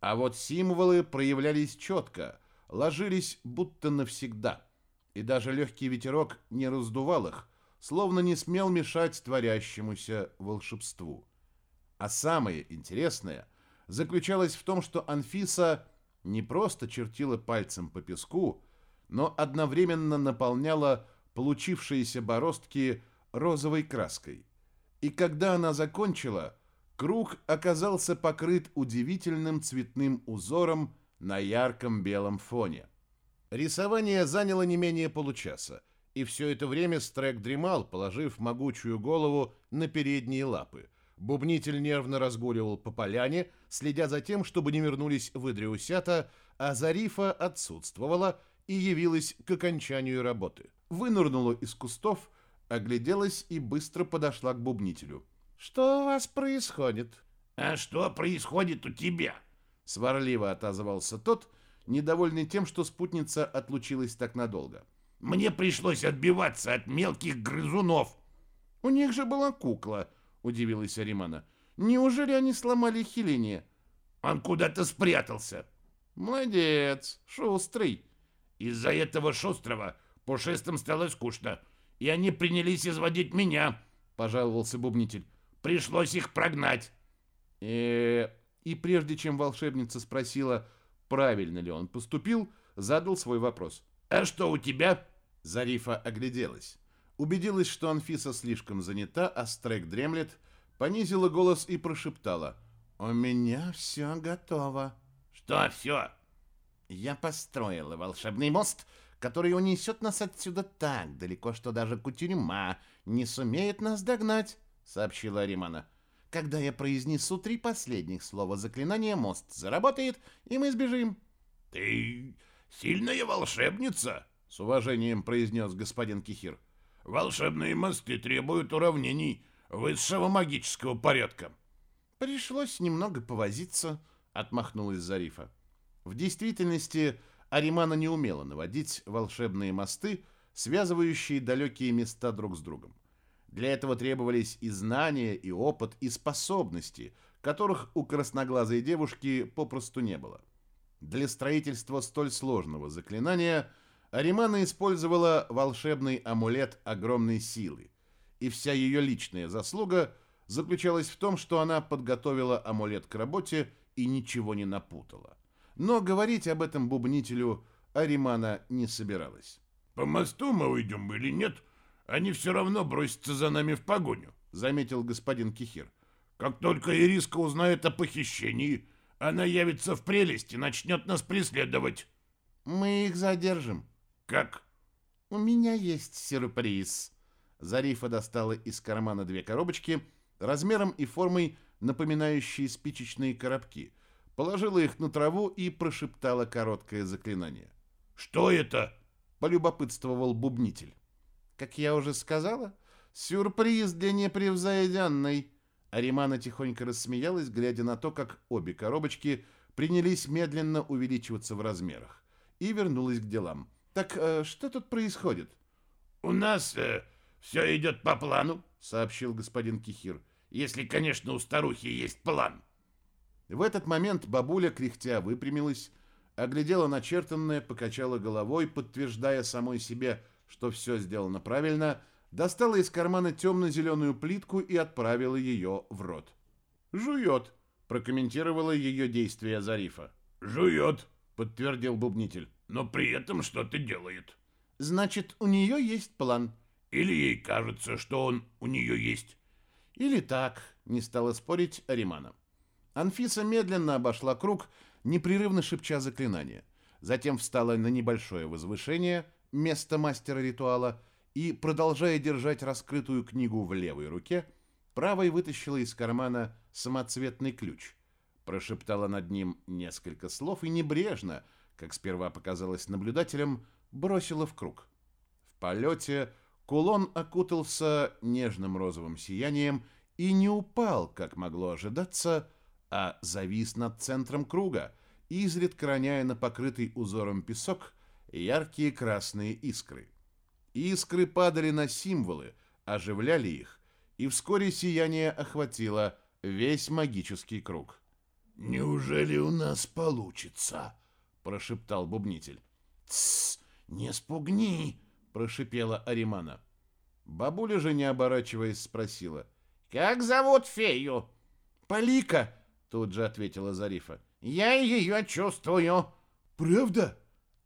А вот символы проявлялись четко, ложились будто навсегда. И даже легкий ветерок не раздувал их, словно не смел мешать творящемуся волшебству. А самое интересное — заключалась в том, что Анфиса не просто чертила пальцем по песку, но одновременно наполняла получившиеся бороздки розовой краской. И когда она закончила, круг оказался покрыт удивительным цветным узором на ярком белом фоне. Рисование заняло не менее получаса, и все это время Стрек дремал, положив могучую голову на передние лапы – Бубнитель нервно разгуливал по поляне, следя за тем, чтобы не вернулись выдриусята, а Зарифа отсутствовала и явилась к окончанию работы. Вынырнула из кустов, огляделась и быстро подошла к бубнителю. «Что у вас происходит?»
«А что происходит у тебя?»
Сварливо отозвался тот, недовольный тем, что спутница отлучилась так надолго.
«Мне пришлось отбиваться от мелких грызунов».
«У них же была кукла», — удивилась Аримана. «Неужели они сломали Хелене?»
«Он куда-то спрятался».
«Молодец, шустрый».
«Из-за этого шустрого пушистым стало скучно, и они принялись изводить меня», — пожаловался бубнитель. «Пришлось их прогнать».
Э, -э И прежде чем волшебница спросила, правильно ли он поступил, задал свой вопрос.
«А что у тебя?»
Зарифа огляделась. убедилась, что Анфиса слишком занята, а Стрек дремлет, понизила голос и прошептала. «У меня все готово».
«Что все?»
«Я построила волшебный мост, который унесет нас отсюда так далеко, что даже кутерьма не сумеет нас догнать», — сообщила Аримана. «Когда я произнесу три последних слова заклинания, мост заработает, и мы сбежим».
«Ты сильная волшебница», —
с уважением произнес господин Кихир.
«Волшебные мосты требуют уравнений высшего магического порядка».
«Пришлось немного повозиться», — отмахнулась Зарифа. В действительности Аримана не умела наводить волшебные мосты, связывающие далекие места друг с другом. Для этого требовались и знания, и опыт, и способности, которых у красноглазой девушки попросту не было. Для строительства столь сложного заклинания Аримана использовала волшебный амулет огромной силы, и вся ее личная заслуга заключалась в том, что она подготовила амулет к работе и ничего не напутала. Но говорить об этом бубнителю Аримана не собиралась.
«По мосту мы уйдем или нет, они все равно бросятся за нами в погоню», — заметил господин Кихир. «Как только Ириска узнает о похищении, она явится в прелесть и начнет нас преследовать.
Мы их задержим.
Как?
У меня есть сюрприз. Зарифа достала из кармана две коробочки, размером и формой напоминающие спичечные коробки, положила их на траву и прошептала короткое заклинание.
«Что это?»
— полюбопытствовал бубнитель. «Как я уже сказала, сюрприз для непревзойденной», Аримана тихонько рассмеялась, глядя на то, как обе коробочки принялись медленно увеличиваться в размерах, и вернулась к делам. «Так э, что тут происходит?»
«У нас э, все идет по плану», — сообщил господин Кихир. «Если, конечно, у старухи есть план».
В этот момент бабуля, кряхтя, выпрямилась, оглядела начертанное, покачала головой, подтверждая самой себе, что все сделано правильно, достала из кармана темно-зеленую плитку и отправила ее в рот. «Жует», — прокомментировала ее действия Зарифа.
«Жует», — подтвердил бубнитель, — «но при этом что-то делает».
«Значит, у нее есть план».
«Или ей кажется, что он у нее есть».
«Или так», — не стала спорить Аримана. Анфиса медленно обошла круг, непрерывно шепча заклинания. Затем встала на небольшое возвышение, место мастера ритуала, и, продолжая держать раскрытую книгу в левой руке, правой вытащила из кармана самоцветный ключ, прошептала над ним несколько слов и небрежно, как сперва показалось наблюдателям, бросила в круг. В полете кулон окутался нежным розовым сиянием и не упал, как могло ожидаться, а завис над центром круга, изредка роняя на покрытый узором песок яркие красные искры. Искры падали на символы, оживляли их, и вскоре сияние охватило весь магический круг.
«Неужели у нас получится?»
– прошептал бубнитель. «Тссс, не спугни!» – прошипела Аримана. Бабуля же, не оборачиваясь, спросила. «Как зовут фею?» «Полика!» – тут же ответила Зарифа. «Я ее чувствую!»
«Правда?»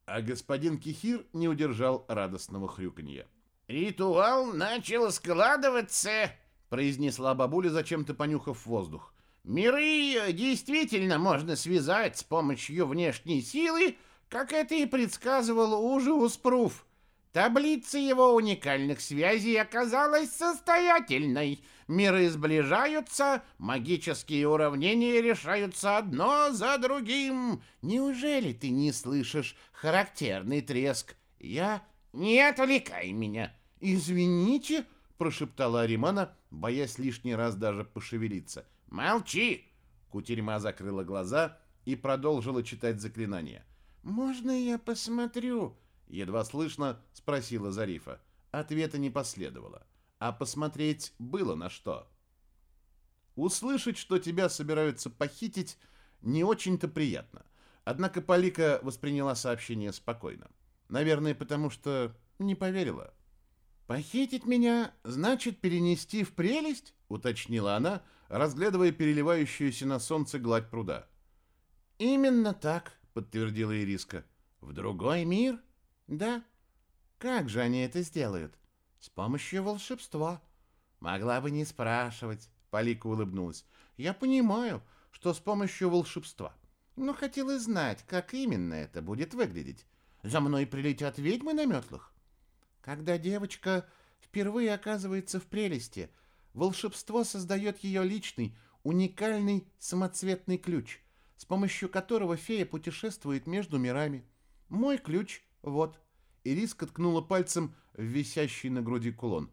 а господин Кихир не удержал радостного хрюканья.
«Ритуал начал складываться», — произнесла бабуля, зачем-то понюхав воздух. «Миры действительно можно связать с помощью внешней силы, как это и предсказывал Ужиус Пруф. Таблица его уникальных связей оказалась состоятельной. Миры сближаются, магические уравнения решаются одно за другим. Неужели ты не слышишь характерный треск? Я... Не отвлекай меня.
Извините, прошептала Аримана, боясь лишний раз даже пошевелиться.
Молчи.
Кутерьма закрыла глаза и продолжила читать заклинание. «Можно я посмотрю?» Едва слышно спросила Зарифа. Ответа не последовало. А посмотреть было на что. Услышать, что тебя собираются похитить, не очень-то приятно. Однако Полика восприняла сообщение спокойно. Наверное, потому что не поверила. «Похитить меня значит перенести в прелесть?» — уточнила она, разглядывая переливающуюся на солнце гладь пруда. «Именно так», — подтвердила Ириска. «В другой мир?» «Да? Как же они это сделают?» С помощью волшебства. Могла бы не спрашивать. Полика улыбнулась. Я понимаю, что с помощью волшебства. Но хотела знать, как именно это будет выглядеть. За мной прилетят ведьмы на метлах. Когда девочка впервые оказывается в прелести, волшебство создает ее личный, уникальный самоцветный ключ, с помощью которого фея путешествует между мирами. Мой ключ вот. Ириска ткнула пальцем в висящий на груди кулон.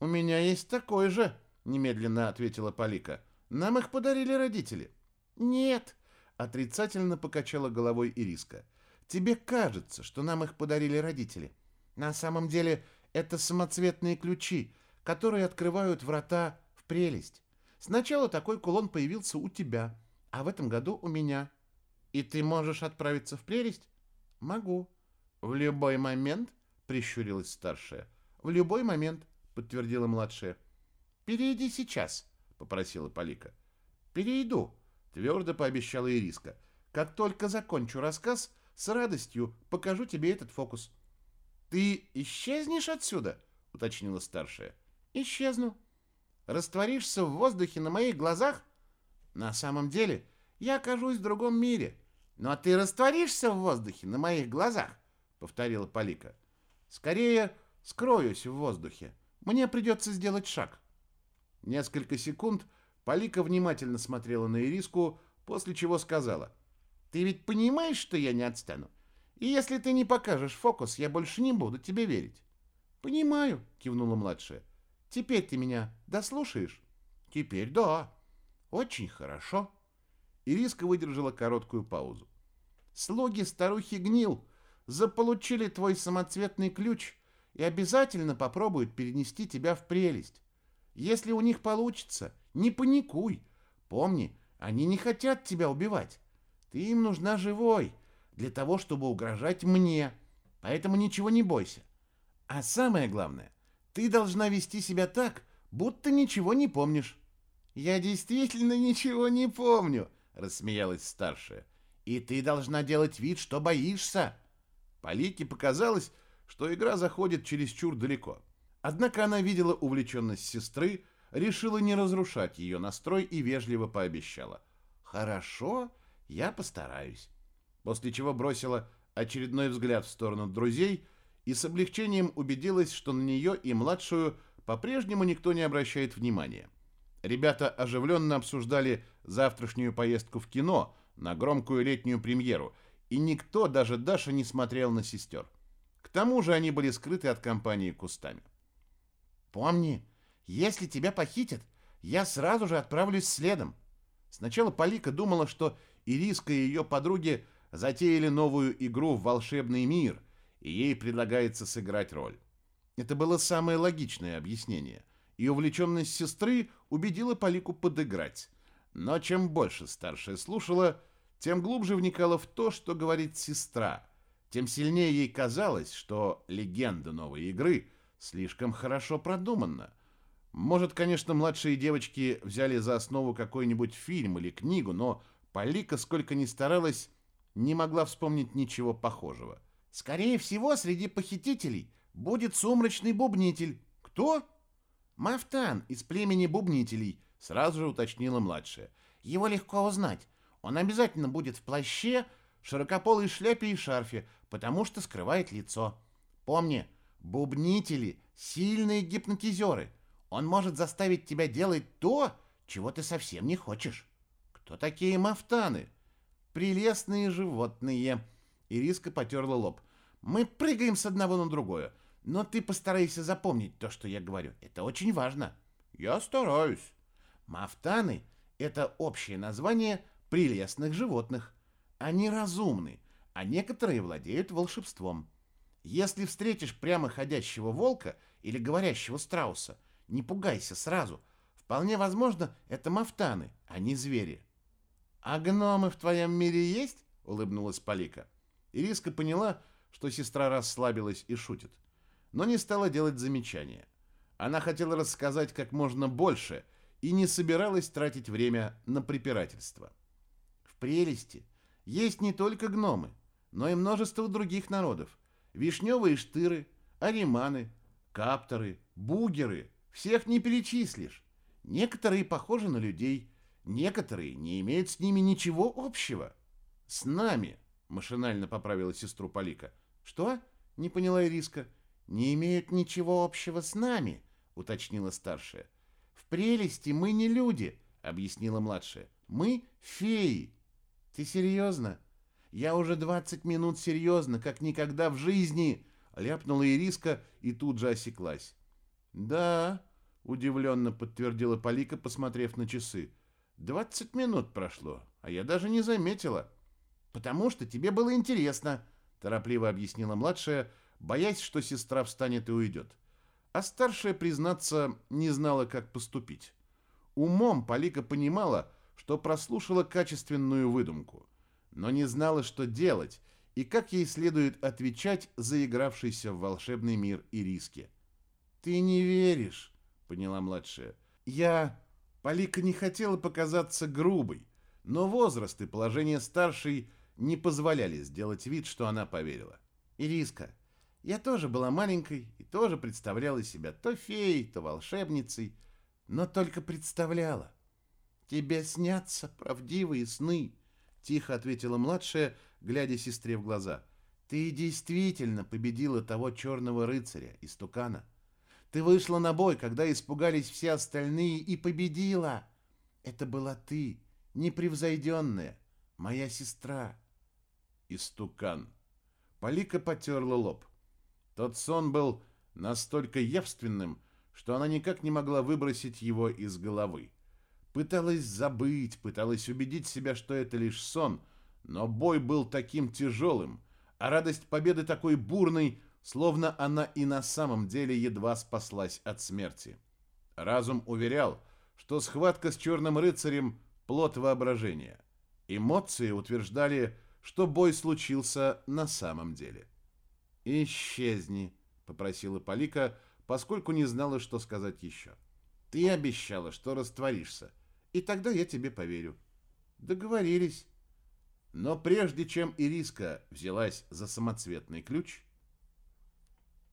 «У меня есть такой же», — немедленно ответила Полика. «Нам их подарили родители». «Нет», — отрицательно покачала головой Ириска. «Тебе кажется, что нам их подарили родители. На самом деле это самоцветные ключи, которые открывают врата в прелесть. Сначала такой кулон появился у тебя, а в этом году у меня. И ты можешь отправиться в прелесть? Могу. В любой момент, прищурилась старшая. В любой момент, подтвердила младшая. Перейди сейчас, попросила Полика. Перейду, твердо пообещала Ириска. Как только закончу рассказ, с радостью покажу тебе этот фокус. Ты исчезнешь отсюда? уточнила старшая. Исчезну. Растворишься в воздухе на моих глазах? На самом деле, я окажусь в другом мире. Но ты растворишься в воздухе на моих глазах, повторила Полика. Скорее скроюсь в воздухе. Мне придется сделать шаг. Несколько секунд Полика внимательно смотрела на Ириску, после чего сказала: "Ты ведь понимаешь, что я не отстану? И если ты не покажешь фокус, я больше не буду тебе верить". "Понимаю", кивнула младшая. "Теперь ты меня дослушаешь?" "Теперь да". «Очень хорошо». Ириска выдержала короткую паузу. «Слуги старухи Гнил заполучили твой самоцветный ключ и обязательно попробуют перенести тебя в прелесть. Если у них получится, не паникуй. Помни, они не хотят тебя убивать. Ты им нужна живой, для того, чтобы угрожать мне. Поэтому ничего не бойся. А самое главное, ты должна вести себя так, будто ничего не помнишь. «Я действительно ничего не помню», — рассмеялась старшая. «И ты должна делать вид, что боишься». Полике показалось, что игра заходит чересчур далеко. Однако она видела увлеченность сестры, решила не разрушать ее настрой и вежливо пообещала. «Хорошо, я постараюсь». После чего бросила очередной взгляд в сторону друзей и с облегчением убедилась, что на нее и младшую по-прежнему никто не обращает внимания. Ребята оживленно обсуждали завтрашнюю поездку в кино на громкую летнюю премьеру, и никто, даже Даша, не смотрел на сестер. К тому же они были скрыты от компании кустами. «Помни, если тебя похитят, я сразу же отправлюсь следом». Сначала Полика думала, что Ириска и ее подруги затеяли новую игру в волшебный мир, и ей предлагается сыграть роль. Это было самое логичное объяснение – и увлеченность сестры убедила Полику подыграть. Но чем больше старшая слушала, тем глубже вникала в то, что говорит сестра, тем сильнее ей казалось, что легенда новой игры слишком хорошо продумана. Может, конечно, младшие девочки взяли за основу какой-нибудь фильм или книгу, но Полика, сколько ни старалась, не могла вспомнить ничего похожего. «Скорее всего, среди похитителей будет сумрачный бубнитель». «Кто?» «Мафтан из племени бубнителей», — сразу же уточнила младшая. «Его легко узнать. Он обязательно будет в плаще, широкополой шляпе и шарфе, потому что скрывает лицо. Помни, бубнители — сильные гипнотизеры. Он может заставить тебя делать то, чего ты совсем не хочешь». «Кто такие мафтаны?» «Прелестные животные». Ириска потерла лоб. «Мы прыгаем с одного на другое. Но ты постарайся запомнить то, что я говорю. Это очень важно.
Я стараюсь.
Мафтаны — это общее название прелестных животных. Они разумны, а некоторые владеют волшебством. Если встретишь прямо ходящего волка или говорящего страуса, не пугайся сразу. Вполне возможно, это мафтаны, а не звери. «А гномы в твоем мире есть?» — улыбнулась Полика. Ириска поняла, что сестра расслабилась и шутит но не стала делать замечания. Она хотела рассказать как можно больше и не собиралась тратить время на препирательство. Прелести есть не только гномы, но и множество других народов. Вишневые штыры, ариманы, капторы, бугеры. Всех не перечислишь. Некоторые похожи на людей, некоторые не имеют с ними ничего общего. С нами, машинально поправила сестру Полика. Что? Не поняла Ириска. Не имеют ничего общего с нами, уточнила старшая. В прелести мы не люди, объяснила младшая. Мы феи. Ты серьезно? Я уже двадцать минут серьезно, как никогда в жизни, ляпнула Ириска и тут же осеклась. Да, удивленно подтвердила Полика, посмотрев на часы. «Двадцать минут прошло, а я даже не заметила». «Потому что тебе было интересно», — торопливо объяснила младшая, боясь, что сестра встанет и уйдет. А старшая, признаться, не знала, как поступить. Умом Полика понимала, что прослушала качественную выдумку, но не знала, что делать и как ей следует отвечать заигравшейся в волшебный мир Ириске. «Ты не веришь», — поняла младшая. «Я...» Полика не хотела показаться грубой, но возраст и положение старшей не позволяли сделать вид, что она поверила. «Ириска, я тоже была маленькой и тоже представляла себя то феей, то волшебницей, но только представляла. Тебе снятся правдивые сны», — тихо ответила младшая, глядя сестре в глаза. «Ты действительно победила того черного рыцаря, из Тукана. Ты вышла на бой, когда испугались все остальные, и победила. Это была ты, непревзойденная, моя сестра. Истукан. Полика потерла лоб. Тот сон был настолько явственным, что она никак не могла выбросить его из головы. Пыталась забыть, пыталась убедить себя, что это лишь сон, но бой был таким тяжелым, а радость победы такой бурной, словно она и на самом деле едва спаслась от смерти. Разум уверял, что схватка с черным рыцарем – плод воображения. Эмоции утверждали, что бой случился на самом деле. «Исчезни», — попросила Полика, поскольку не знала, что сказать еще. «Ты обещала, что растворишься, и тогда я тебе поверю». «Договорились». Но прежде чем Ириска взялась за самоцветный ключ,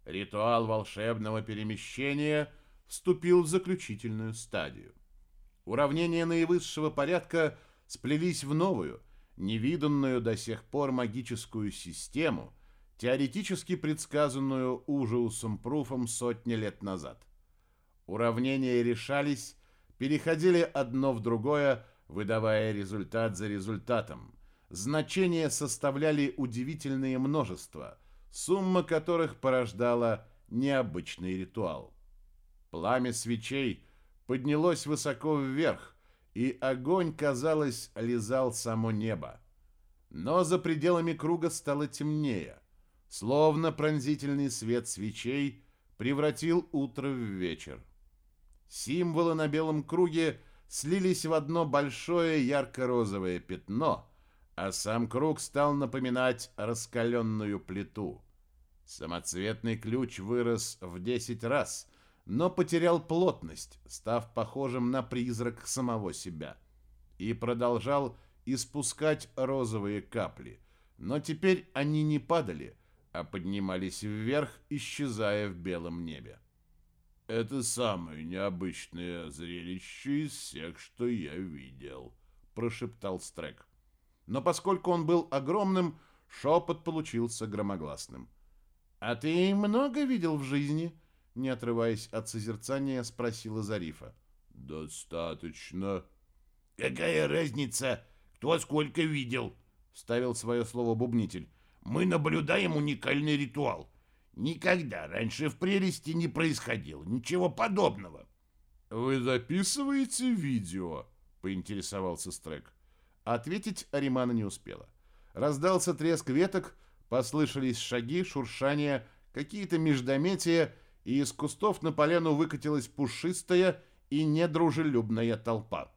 Ритуал волшебного перемещения вступил в заключительную стадию. Уравнения наивысшего порядка сплелись в новую, невиданную до сих пор магическую систему, теоретически предсказанную Ужиусом Пруфом сотни лет назад. Уравнения решались, переходили одно в другое, выдавая результат за результатом. Значения составляли удивительные множества – сумма которых порождала необычный ритуал. Пламя свечей поднялось высоко вверх, и огонь, казалось, лизал само небо. Но за пределами круга стало темнее, словно пронзительный свет свечей превратил утро в вечер. Символы на белом круге слились в одно большое ярко-розовое пятно, а сам круг стал напоминать раскаленную плиту. Самоцветный ключ вырос в 10 раз, но потерял плотность, став похожим на призрак самого себя. И продолжал испускать розовые капли, но теперь они не падали, а поднимались вверх, исчезая в белом небе. «Это самое необычное зрелище из всех, что я видел», — прошептал Стрек. Но поскольку он был огромным, шепот получился громогласным. «А ты много видел в жизни?» Не отрываясь от созерцания, спросила Зарифа.
«Достаточно». «Какая разница, кто сколько видел?» Вставил свое слово бубнитель. «Мы наблюдаем уникальный ритуал. Никогда раньше в прелести не происходило ничего подобного».
«Вы записываете видео?» — поинтересовался Стрек.
Ответить Аримана не успела. Раздался треск веток, послышались шаги, шуршание, какие-то междометия, и из кустов на поляну выкатилась пушистая и недружелюбная толпа.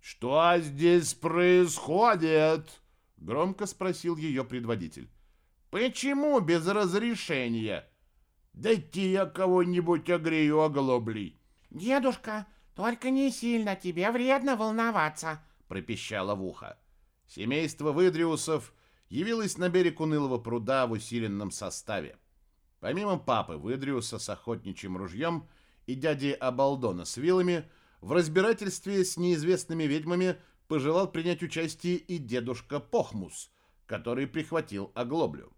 «Что здесь происходит?»
— громко спросил ее предводитель. «Почему без разрешения?»
«Дайте я кого-нибудь огрею оглоблей».
«Дедушка, только не сильно, тебе вредно волноваться»,
пропищала в ухо. Семейство выдриусов явилось на берег унылого пруда в усиленном составе.
Помимо папы Выдриуса с охотничьим ружьем и дяди Абалдона с вилами, в разбирательстве с неизвестными ведьмами пожелал принять участие и дедушка Похмус, который прихватил оглоблю.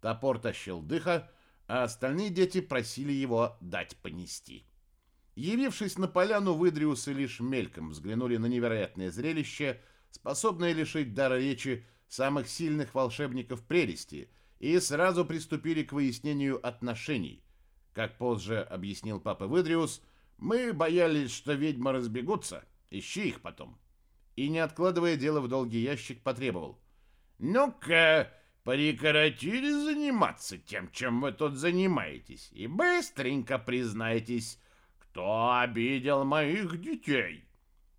Топор тащил дыха, а остальные дети просили его дать понести. Явившись на поляну, выдриусы лишь мельком взглянули на невероятное зрелище, способное лишить дара речи самых сильных волшебников прелести, и сразу приступили к выяснению отношений. Как позже объяснил папа Выдриус, мы боялись, что ведьмы разбегутся, ищи их потом. И, не откладывая дело в долгий ящик, потребовал. «Ну-ка, прекратили заниматься тем, чем вы тут занимаетесь, и быстренько признайтесь, кто обидел моих детей?»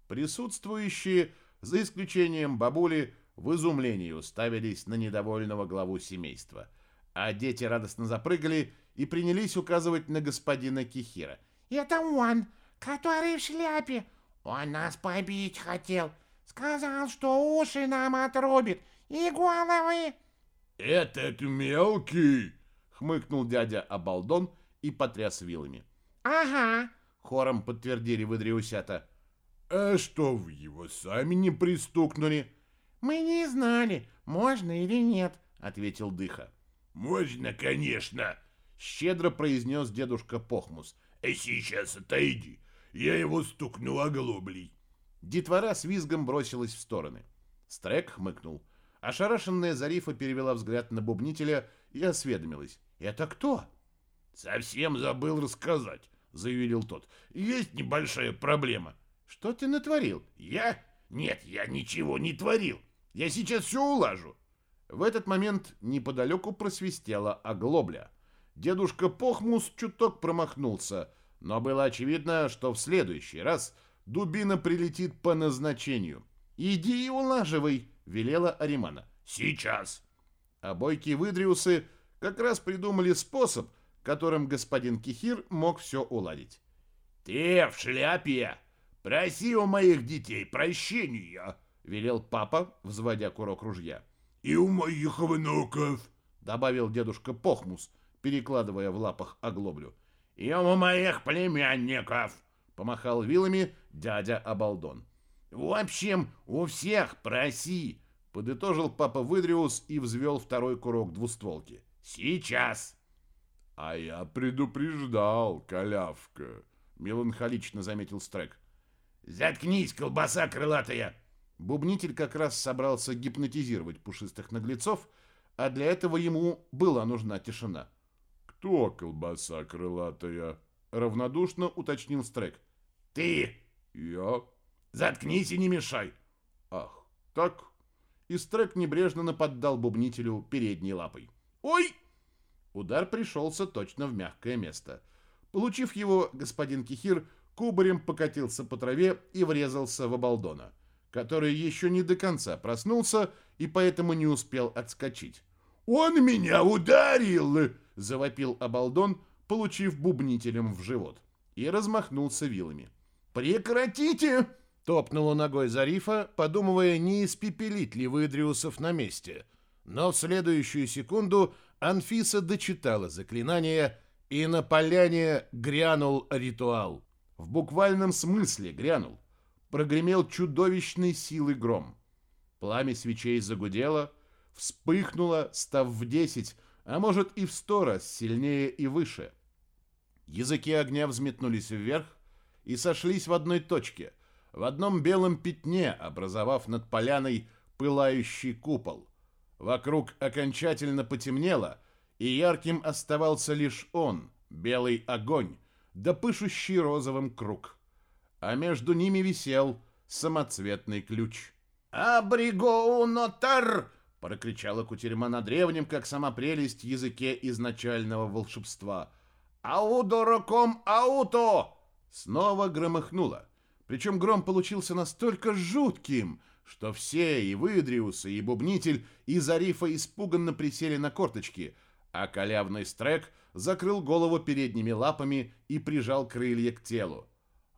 Присутствующие, за исключением бабули, в изумлении уставились на недовольного главу семейства, а дети радостно запрыгали и принялись указывать на господина Кихира.
«Это он, который в шляпе. Он нас побить хотел. Сказал, что уши нам отрубит и головы».
«Этот мелкий!»
— хмыкнул дядя Абалдон и потряс вилами.
«Ага», —
хором подтвердили выдриусята.
«А что вы его сами не пристукнули?»
«Мы не знали, можно или нет», — ответил Дыха.
«Можно, конечно», —
щедро произнес дедушка Похмус.
«А сейчас отойди, я его стукну оглоблей».
Детвора с визгом бросилась в стороны. Стрек хмыкнул. Ошарашенная Зарифа перевела взгляд на бубнителя и осведомилась. «Это кто?»
«Совсем забыл рассказать», — заявил тот. «Есть небольшая проблема».
«Что ты натворил?»
«Я? Нет, я ничего не творил. Я сейчас все улажу».
В этот момент неподалеку просвистела оглобля. Дедушка Похмус чуток промахнулся, но было очевидно, что в следующий раз дубина прилетит по назначению. «Иди и улаживай», — велела Аримана.
«Сейчас».
Обойки выдриусы как раз придумали способ, которым господин Кихир мог все уладить.
«Ты в шляпе! Проси у моих детей прощения!»
— велел папа, взводя курок ружья.
«И у моих внуков!»
— добавил дедушка Похмус, перекладывая в лапах оглоблю.
«И у моих племянников!» — помахал вилами дядя Абалдон.
«В общем, у всех проси!» — подытожил папа Выдриус и взвел второй курок двустволки.
«Сейчас!»
«А я предупреждал, колявка!» — меланхолично заметил Стрек.
«Заткнись, колбаса крылатая!»
Бубнитель как раз собрался гипнотизировать пушистых наглецов, а для этого ему была нужна тишина.
«Кто колбаса крылатая?» — равнодушно уточнил Стрек.
«Ты!»
«Я?»
«Заткнись и не мешай!»
«Ах, так?»
И Стрек небрежно наподдал бубнителю передней лапой.
«Ой!»
Удар пришелся точно в мягкое место. Получив его, господин Кихир кубарем покатился по траве и врезался в обалдона, который еще не до конца проснулся и поэтому не успел отскочить.
«Он меня ударил!»
— завопил обалдон, получив бубнителем в живот, и размахнулся вилами. «Прекратите!» — топнула ногой Зарифа, подумывая, не испепелить ли выдриусов на месте. Но в следующую секунду Анфиса дочитала заклинание, и на поляне грянул ритуал. В буквальном смысле грянул. Прогремел чудовищной силы гром. Пламя свечей загудело, вспыхнуло, став в десять, а может и в сто раз сильнее и выше. Языки огня взметнулись вверх и сошлись в одной точке, в одном белом пятне, образовав над поляной пылающий купол. Вокруг окончательно потемнело, и ярким оставался лишь он, белый огонь, да пышущий розовым круг. А между ними висел самоцветный ключ. «Абриго нотар!» — прокричала кутерьма на древнем, как сама прелесть, языке изначального волшебства. «Аудороком ауто!» Снова громыхнуло. Причем гром получился настолько жутким, что все, и Выдриусы, и Бубнитель, и Зарифа испуганно присели на корточки, а колявный стрек закрыл голову передними лапами и прижал крылья к телу.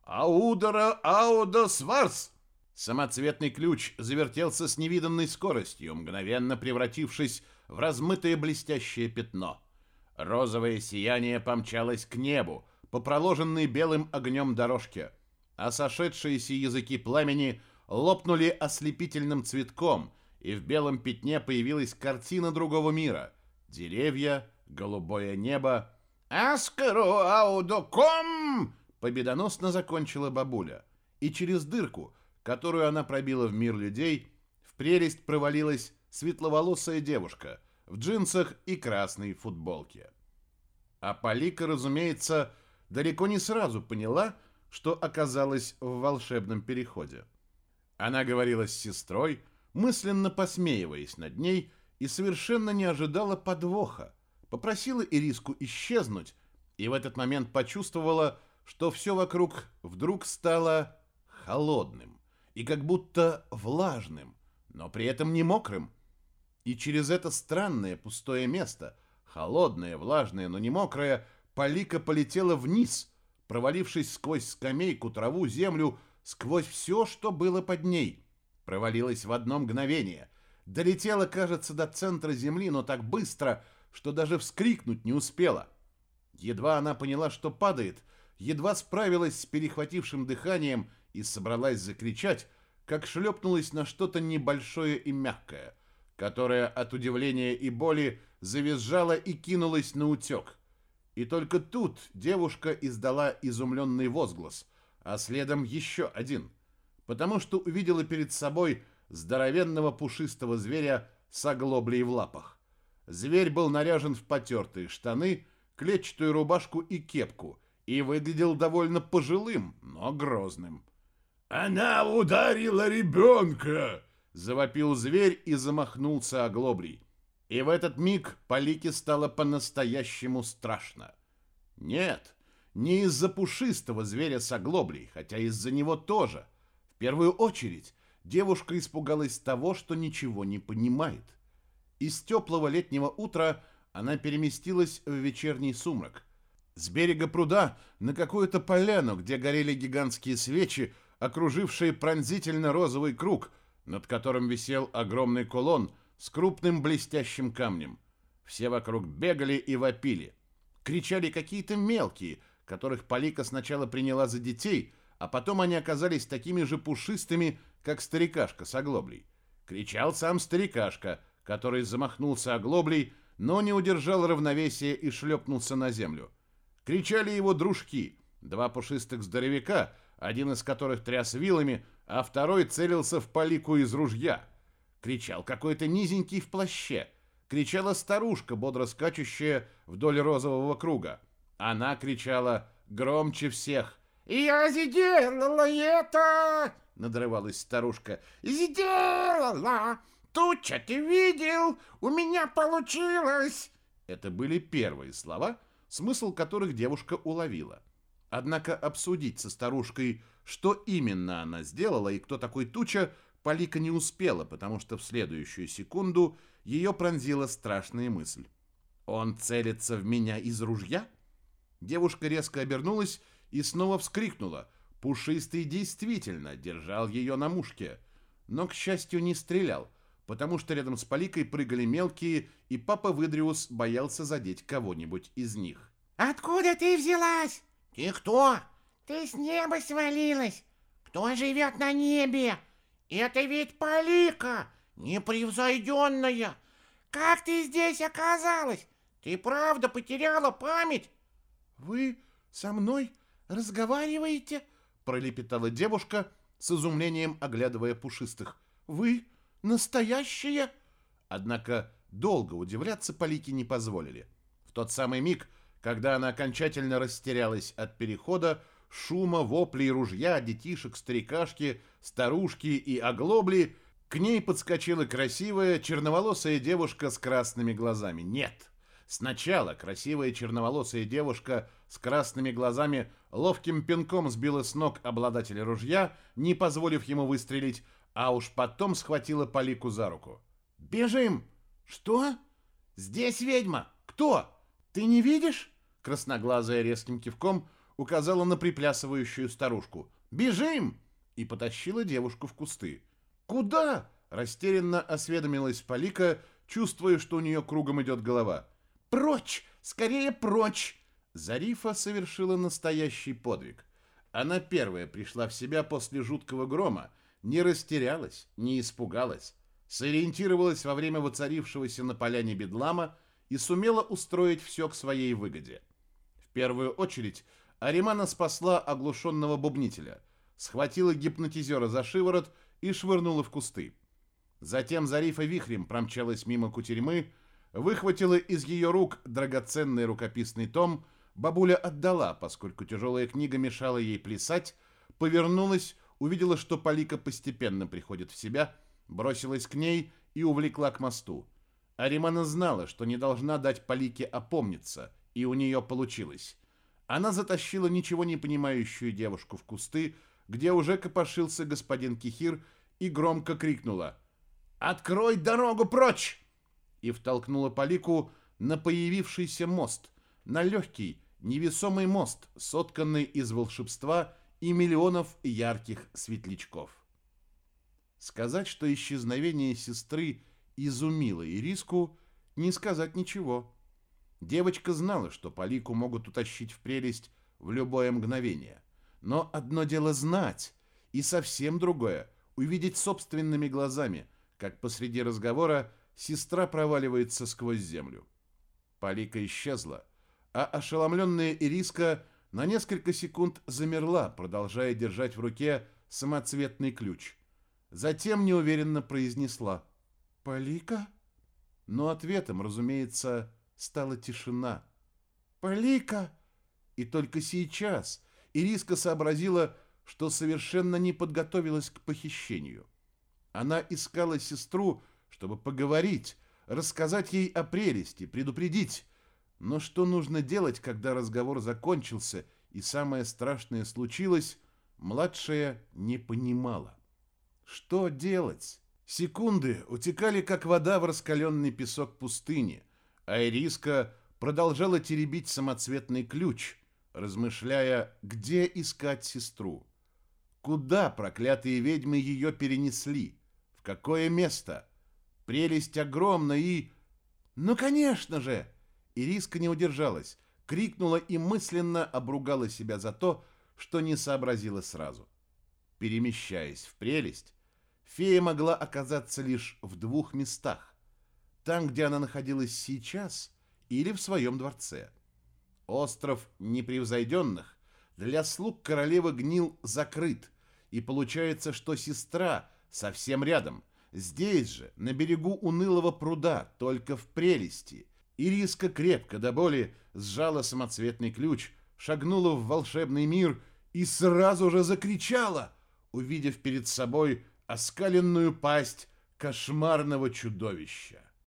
«Аудора ауда сварс!» Самоцветный ключ завертелся с невиданной скоростью, мгновенно превратившись в размытое блестящее пятно. Розовое сияние помчалось к небу, по проложенной белым огнем дорожке, а сошедшиеся языки пламени лопнули ослепительным цветком, и в белом пятне появилась картина другого мира. Деревья, голубое небо. «Аскару аудоком!» победоносно закончила бабуля. И через дырку, которую она пробила в мир людей, в прелесть провалилась светловолосая девушка в джинсах и красной футболке. А Полика, разумеется, далеко не сразу поняла, что оказалась в волшебном переходе. Она говорила с сестрой, мысленно посмеиваясь над ней, и совершенно не ожидала подвоха. Попросила Ириску исчезнуть, и в этот момент почувствовала, что все вокруг вдруг стало холодным и как будто влажным, но при этом не мокрым. И через это странное пустое место, холодное, влажное, но не мокрое, Полика полетела вниз, провалившись сквозь скамейку, траву, землю, сквозь все, что было под ней. Провалилась в одно мгновение. Долетела, кажется, до центра земли, но так быстро, что даже вскрикнуть не успела. Едва она поняла, что падает, едва справилась с перехватившим дыханием и собралась закричать, как шлепнулась на что-то небольшое и мягкое, которое от удивления и боли завизжало и кинулось на утек. И только тут девушка издала изумленный возглас, а следом еще один, потому что увидела перед собой здоровенного пушистого зверя с оглоблей в лапах. Зверь был наряжен в потертые штаны, клетчатую рубашку и кепку и выглядел довольно пожилым, но грозным.
«Она ударила ребенка!»
— завопил зверь и замахнулся оглоблей. И в этот миг Полике стало по-настоящему страшно. Нет, не из-за пушистого зверя с оглоблей, хотя из-за него тоже. В первую очередь девушка испугалась того, что ничего не понимает. Из теплого летнего утра она переместилась в вечерний сумрак. С берега пруда на какую-то поляну, где горели гигантские свечи, окружившие пронзительно розовый круг, над которым висел огромный кулон с крупным блестящим камнем. Все вокруг бегали и вопили. Кричали какие-то мелкие, которых Полика сначала приняла за детей, а потом они оказались такими же пушистыми, как старикашка с оглоблей. Кричал сам старикашка, который замахнулся оглоблей, но не удержал равновесия и шлепнулся на землю. Кричали его дружки, два пушистых здоровяка, один из которых тряс вилами, а второй целился в полику из ружья. Кричал какой-то низенький в плаще. Кричала старушка, бодро скачущая вдоль розового круга. Она кричала громче всех.
«Я сделала это!» — надрывалась старушка. «Сделала! Туча, ты видел? У меня получилось!»
Это были первые слова, смысл которых девушка уловила. Однако обсудить со старушкой, что именно она сделала и кто такой Туча, Полика не успела, потому что в следующую секунду ее пронзила страшная мысль. «Он целится в меня из ружья?» Девушка резко обернулась и снова вскрикнула. Пушистый действительно держал ее на мушке, но, к счастью, не стрелял, потому что рядом с Поликой прыгали мелкие, и папа Выдриус боялся задеть кого-нибудь из них.
«Откуда ты взялась?»
«Ты кто?»
«Ты с неба свалилась! Кто живет на небе? Это ведь Полика, непревзойденная! Как ты здесь оказалась? Ты правда потеряла память?»
«Вы со мной разговариваете?» пролепетала девушка с изумлением, оглядывая пушистых. «Вы настоящая?» Однако долго удивляться Полике не позволили. В тот самый миг, когда она окончательно растерялась от перехода, шума, воплей, ружья, детишек, старикашки, старушки и оглобли, к ней подскочила красивая черноволосая девушка с красными глазами. Нет, сначала красивая черноволосая девушка с красными глазами ловким пинком сбила с ног обладателя ружья, не позволив ему выстрелить, а уж потом схватила Полику за руку. «Бежим!» «Что? Здесь ведьма! Кто? Ты не видишь?» Красноглазая резким кивком указала на приплясывающую старушку. «Бежим!» и потащила девушку в кусты. «Куда?» – растерянно осведомилась Полика, чувствуя, что у нее кругом идет голова. «Прочь!
Скорее прочь!» Зарифа совершила настоящий подвиг. Она первая пришла в себя после жуткого грома, не растерялась, не испугалась, сориентировалась во время воцарившегося на поляне бедлама и сумела устроить все к своей выгоде. В первую очередь Аримана спасла оглушенного бубнителя, схватила гипнотизера за шиворот и швырнула в кусты. Затем Зарифа вихрем промчалась мимо кутерьмы, выхватила из ее рук драгоценный рукописный том, бабуля отдала, поскольку тяжелая книга мешала ей плясать, повернулась, увидела, что Полика постепенно приходит в себя, бросилась к ней и увлекла к мосту. Аримана знала, что не должна дать Полике опомниться, и у нее получилось. Она затащила ничего не понимающую девушку в кусты, где уже копошился господин Кихир, и громко крикнула «Открой дорогу прочь!» и втолкнула Полику на появившийся мост, на легкий, невесомый мост, сотканный из волшебства и миллионов ярких светлячков. Сказать, что исчезновение сестры изумило Ириску, не сказать ничего. Девочка знала, что Полику могут утащить в прелесть в любое мгновение. Но одно дело знать, и совсем другое — увидеть собственными глазами, как посреди разговора сестра проваливается сквозь землю. Полика исчезла, а ошеломленная Ириска на несколько секунд замерла, продолжая держать в руке самоцветный ключ. Затем неуверенно произнесла «Полика?» Но ответом, разумеется, стала тишина. «Полика!» И только сейчас Ириска сообразила, что совершенно не подготовилась к похищению. Она искала сестру, чтобы поговорить, рассказать ей о прелести, предупредить. Но что нужно делать, когда разговор закончился и самое страшное случилось, младшая не понимала. Что делать? Секунды утекали, как вода в раскаленный песок пустыни, а Ириска продолжала теребить самоцветный ключ, размышляя, где искать сестру. Куда проклятые ведьмы ее перенесли? В какое место? Прелесть огромна и... Ну, конечно же! Ириска не удержалась, крикнула и мысленно обругала себя за то, что не сообразила сразу. Перемещаясь в прелесть, фея могла оказаться лишь в двух местах. Там, где она находилась сейчас, или в своем дворце. Остров непревзойденных для слуг королевы гнил закрыт, и получается, что сестра совсем рядом, здесь же, на берегу унылого пруда, только в прелести. Ириска крепко до боли сжала самоцветный ключ, шагнула в волшебный мир и сразу же закричала, увидев перед собой оскаленную пасть кошмарного чудовища.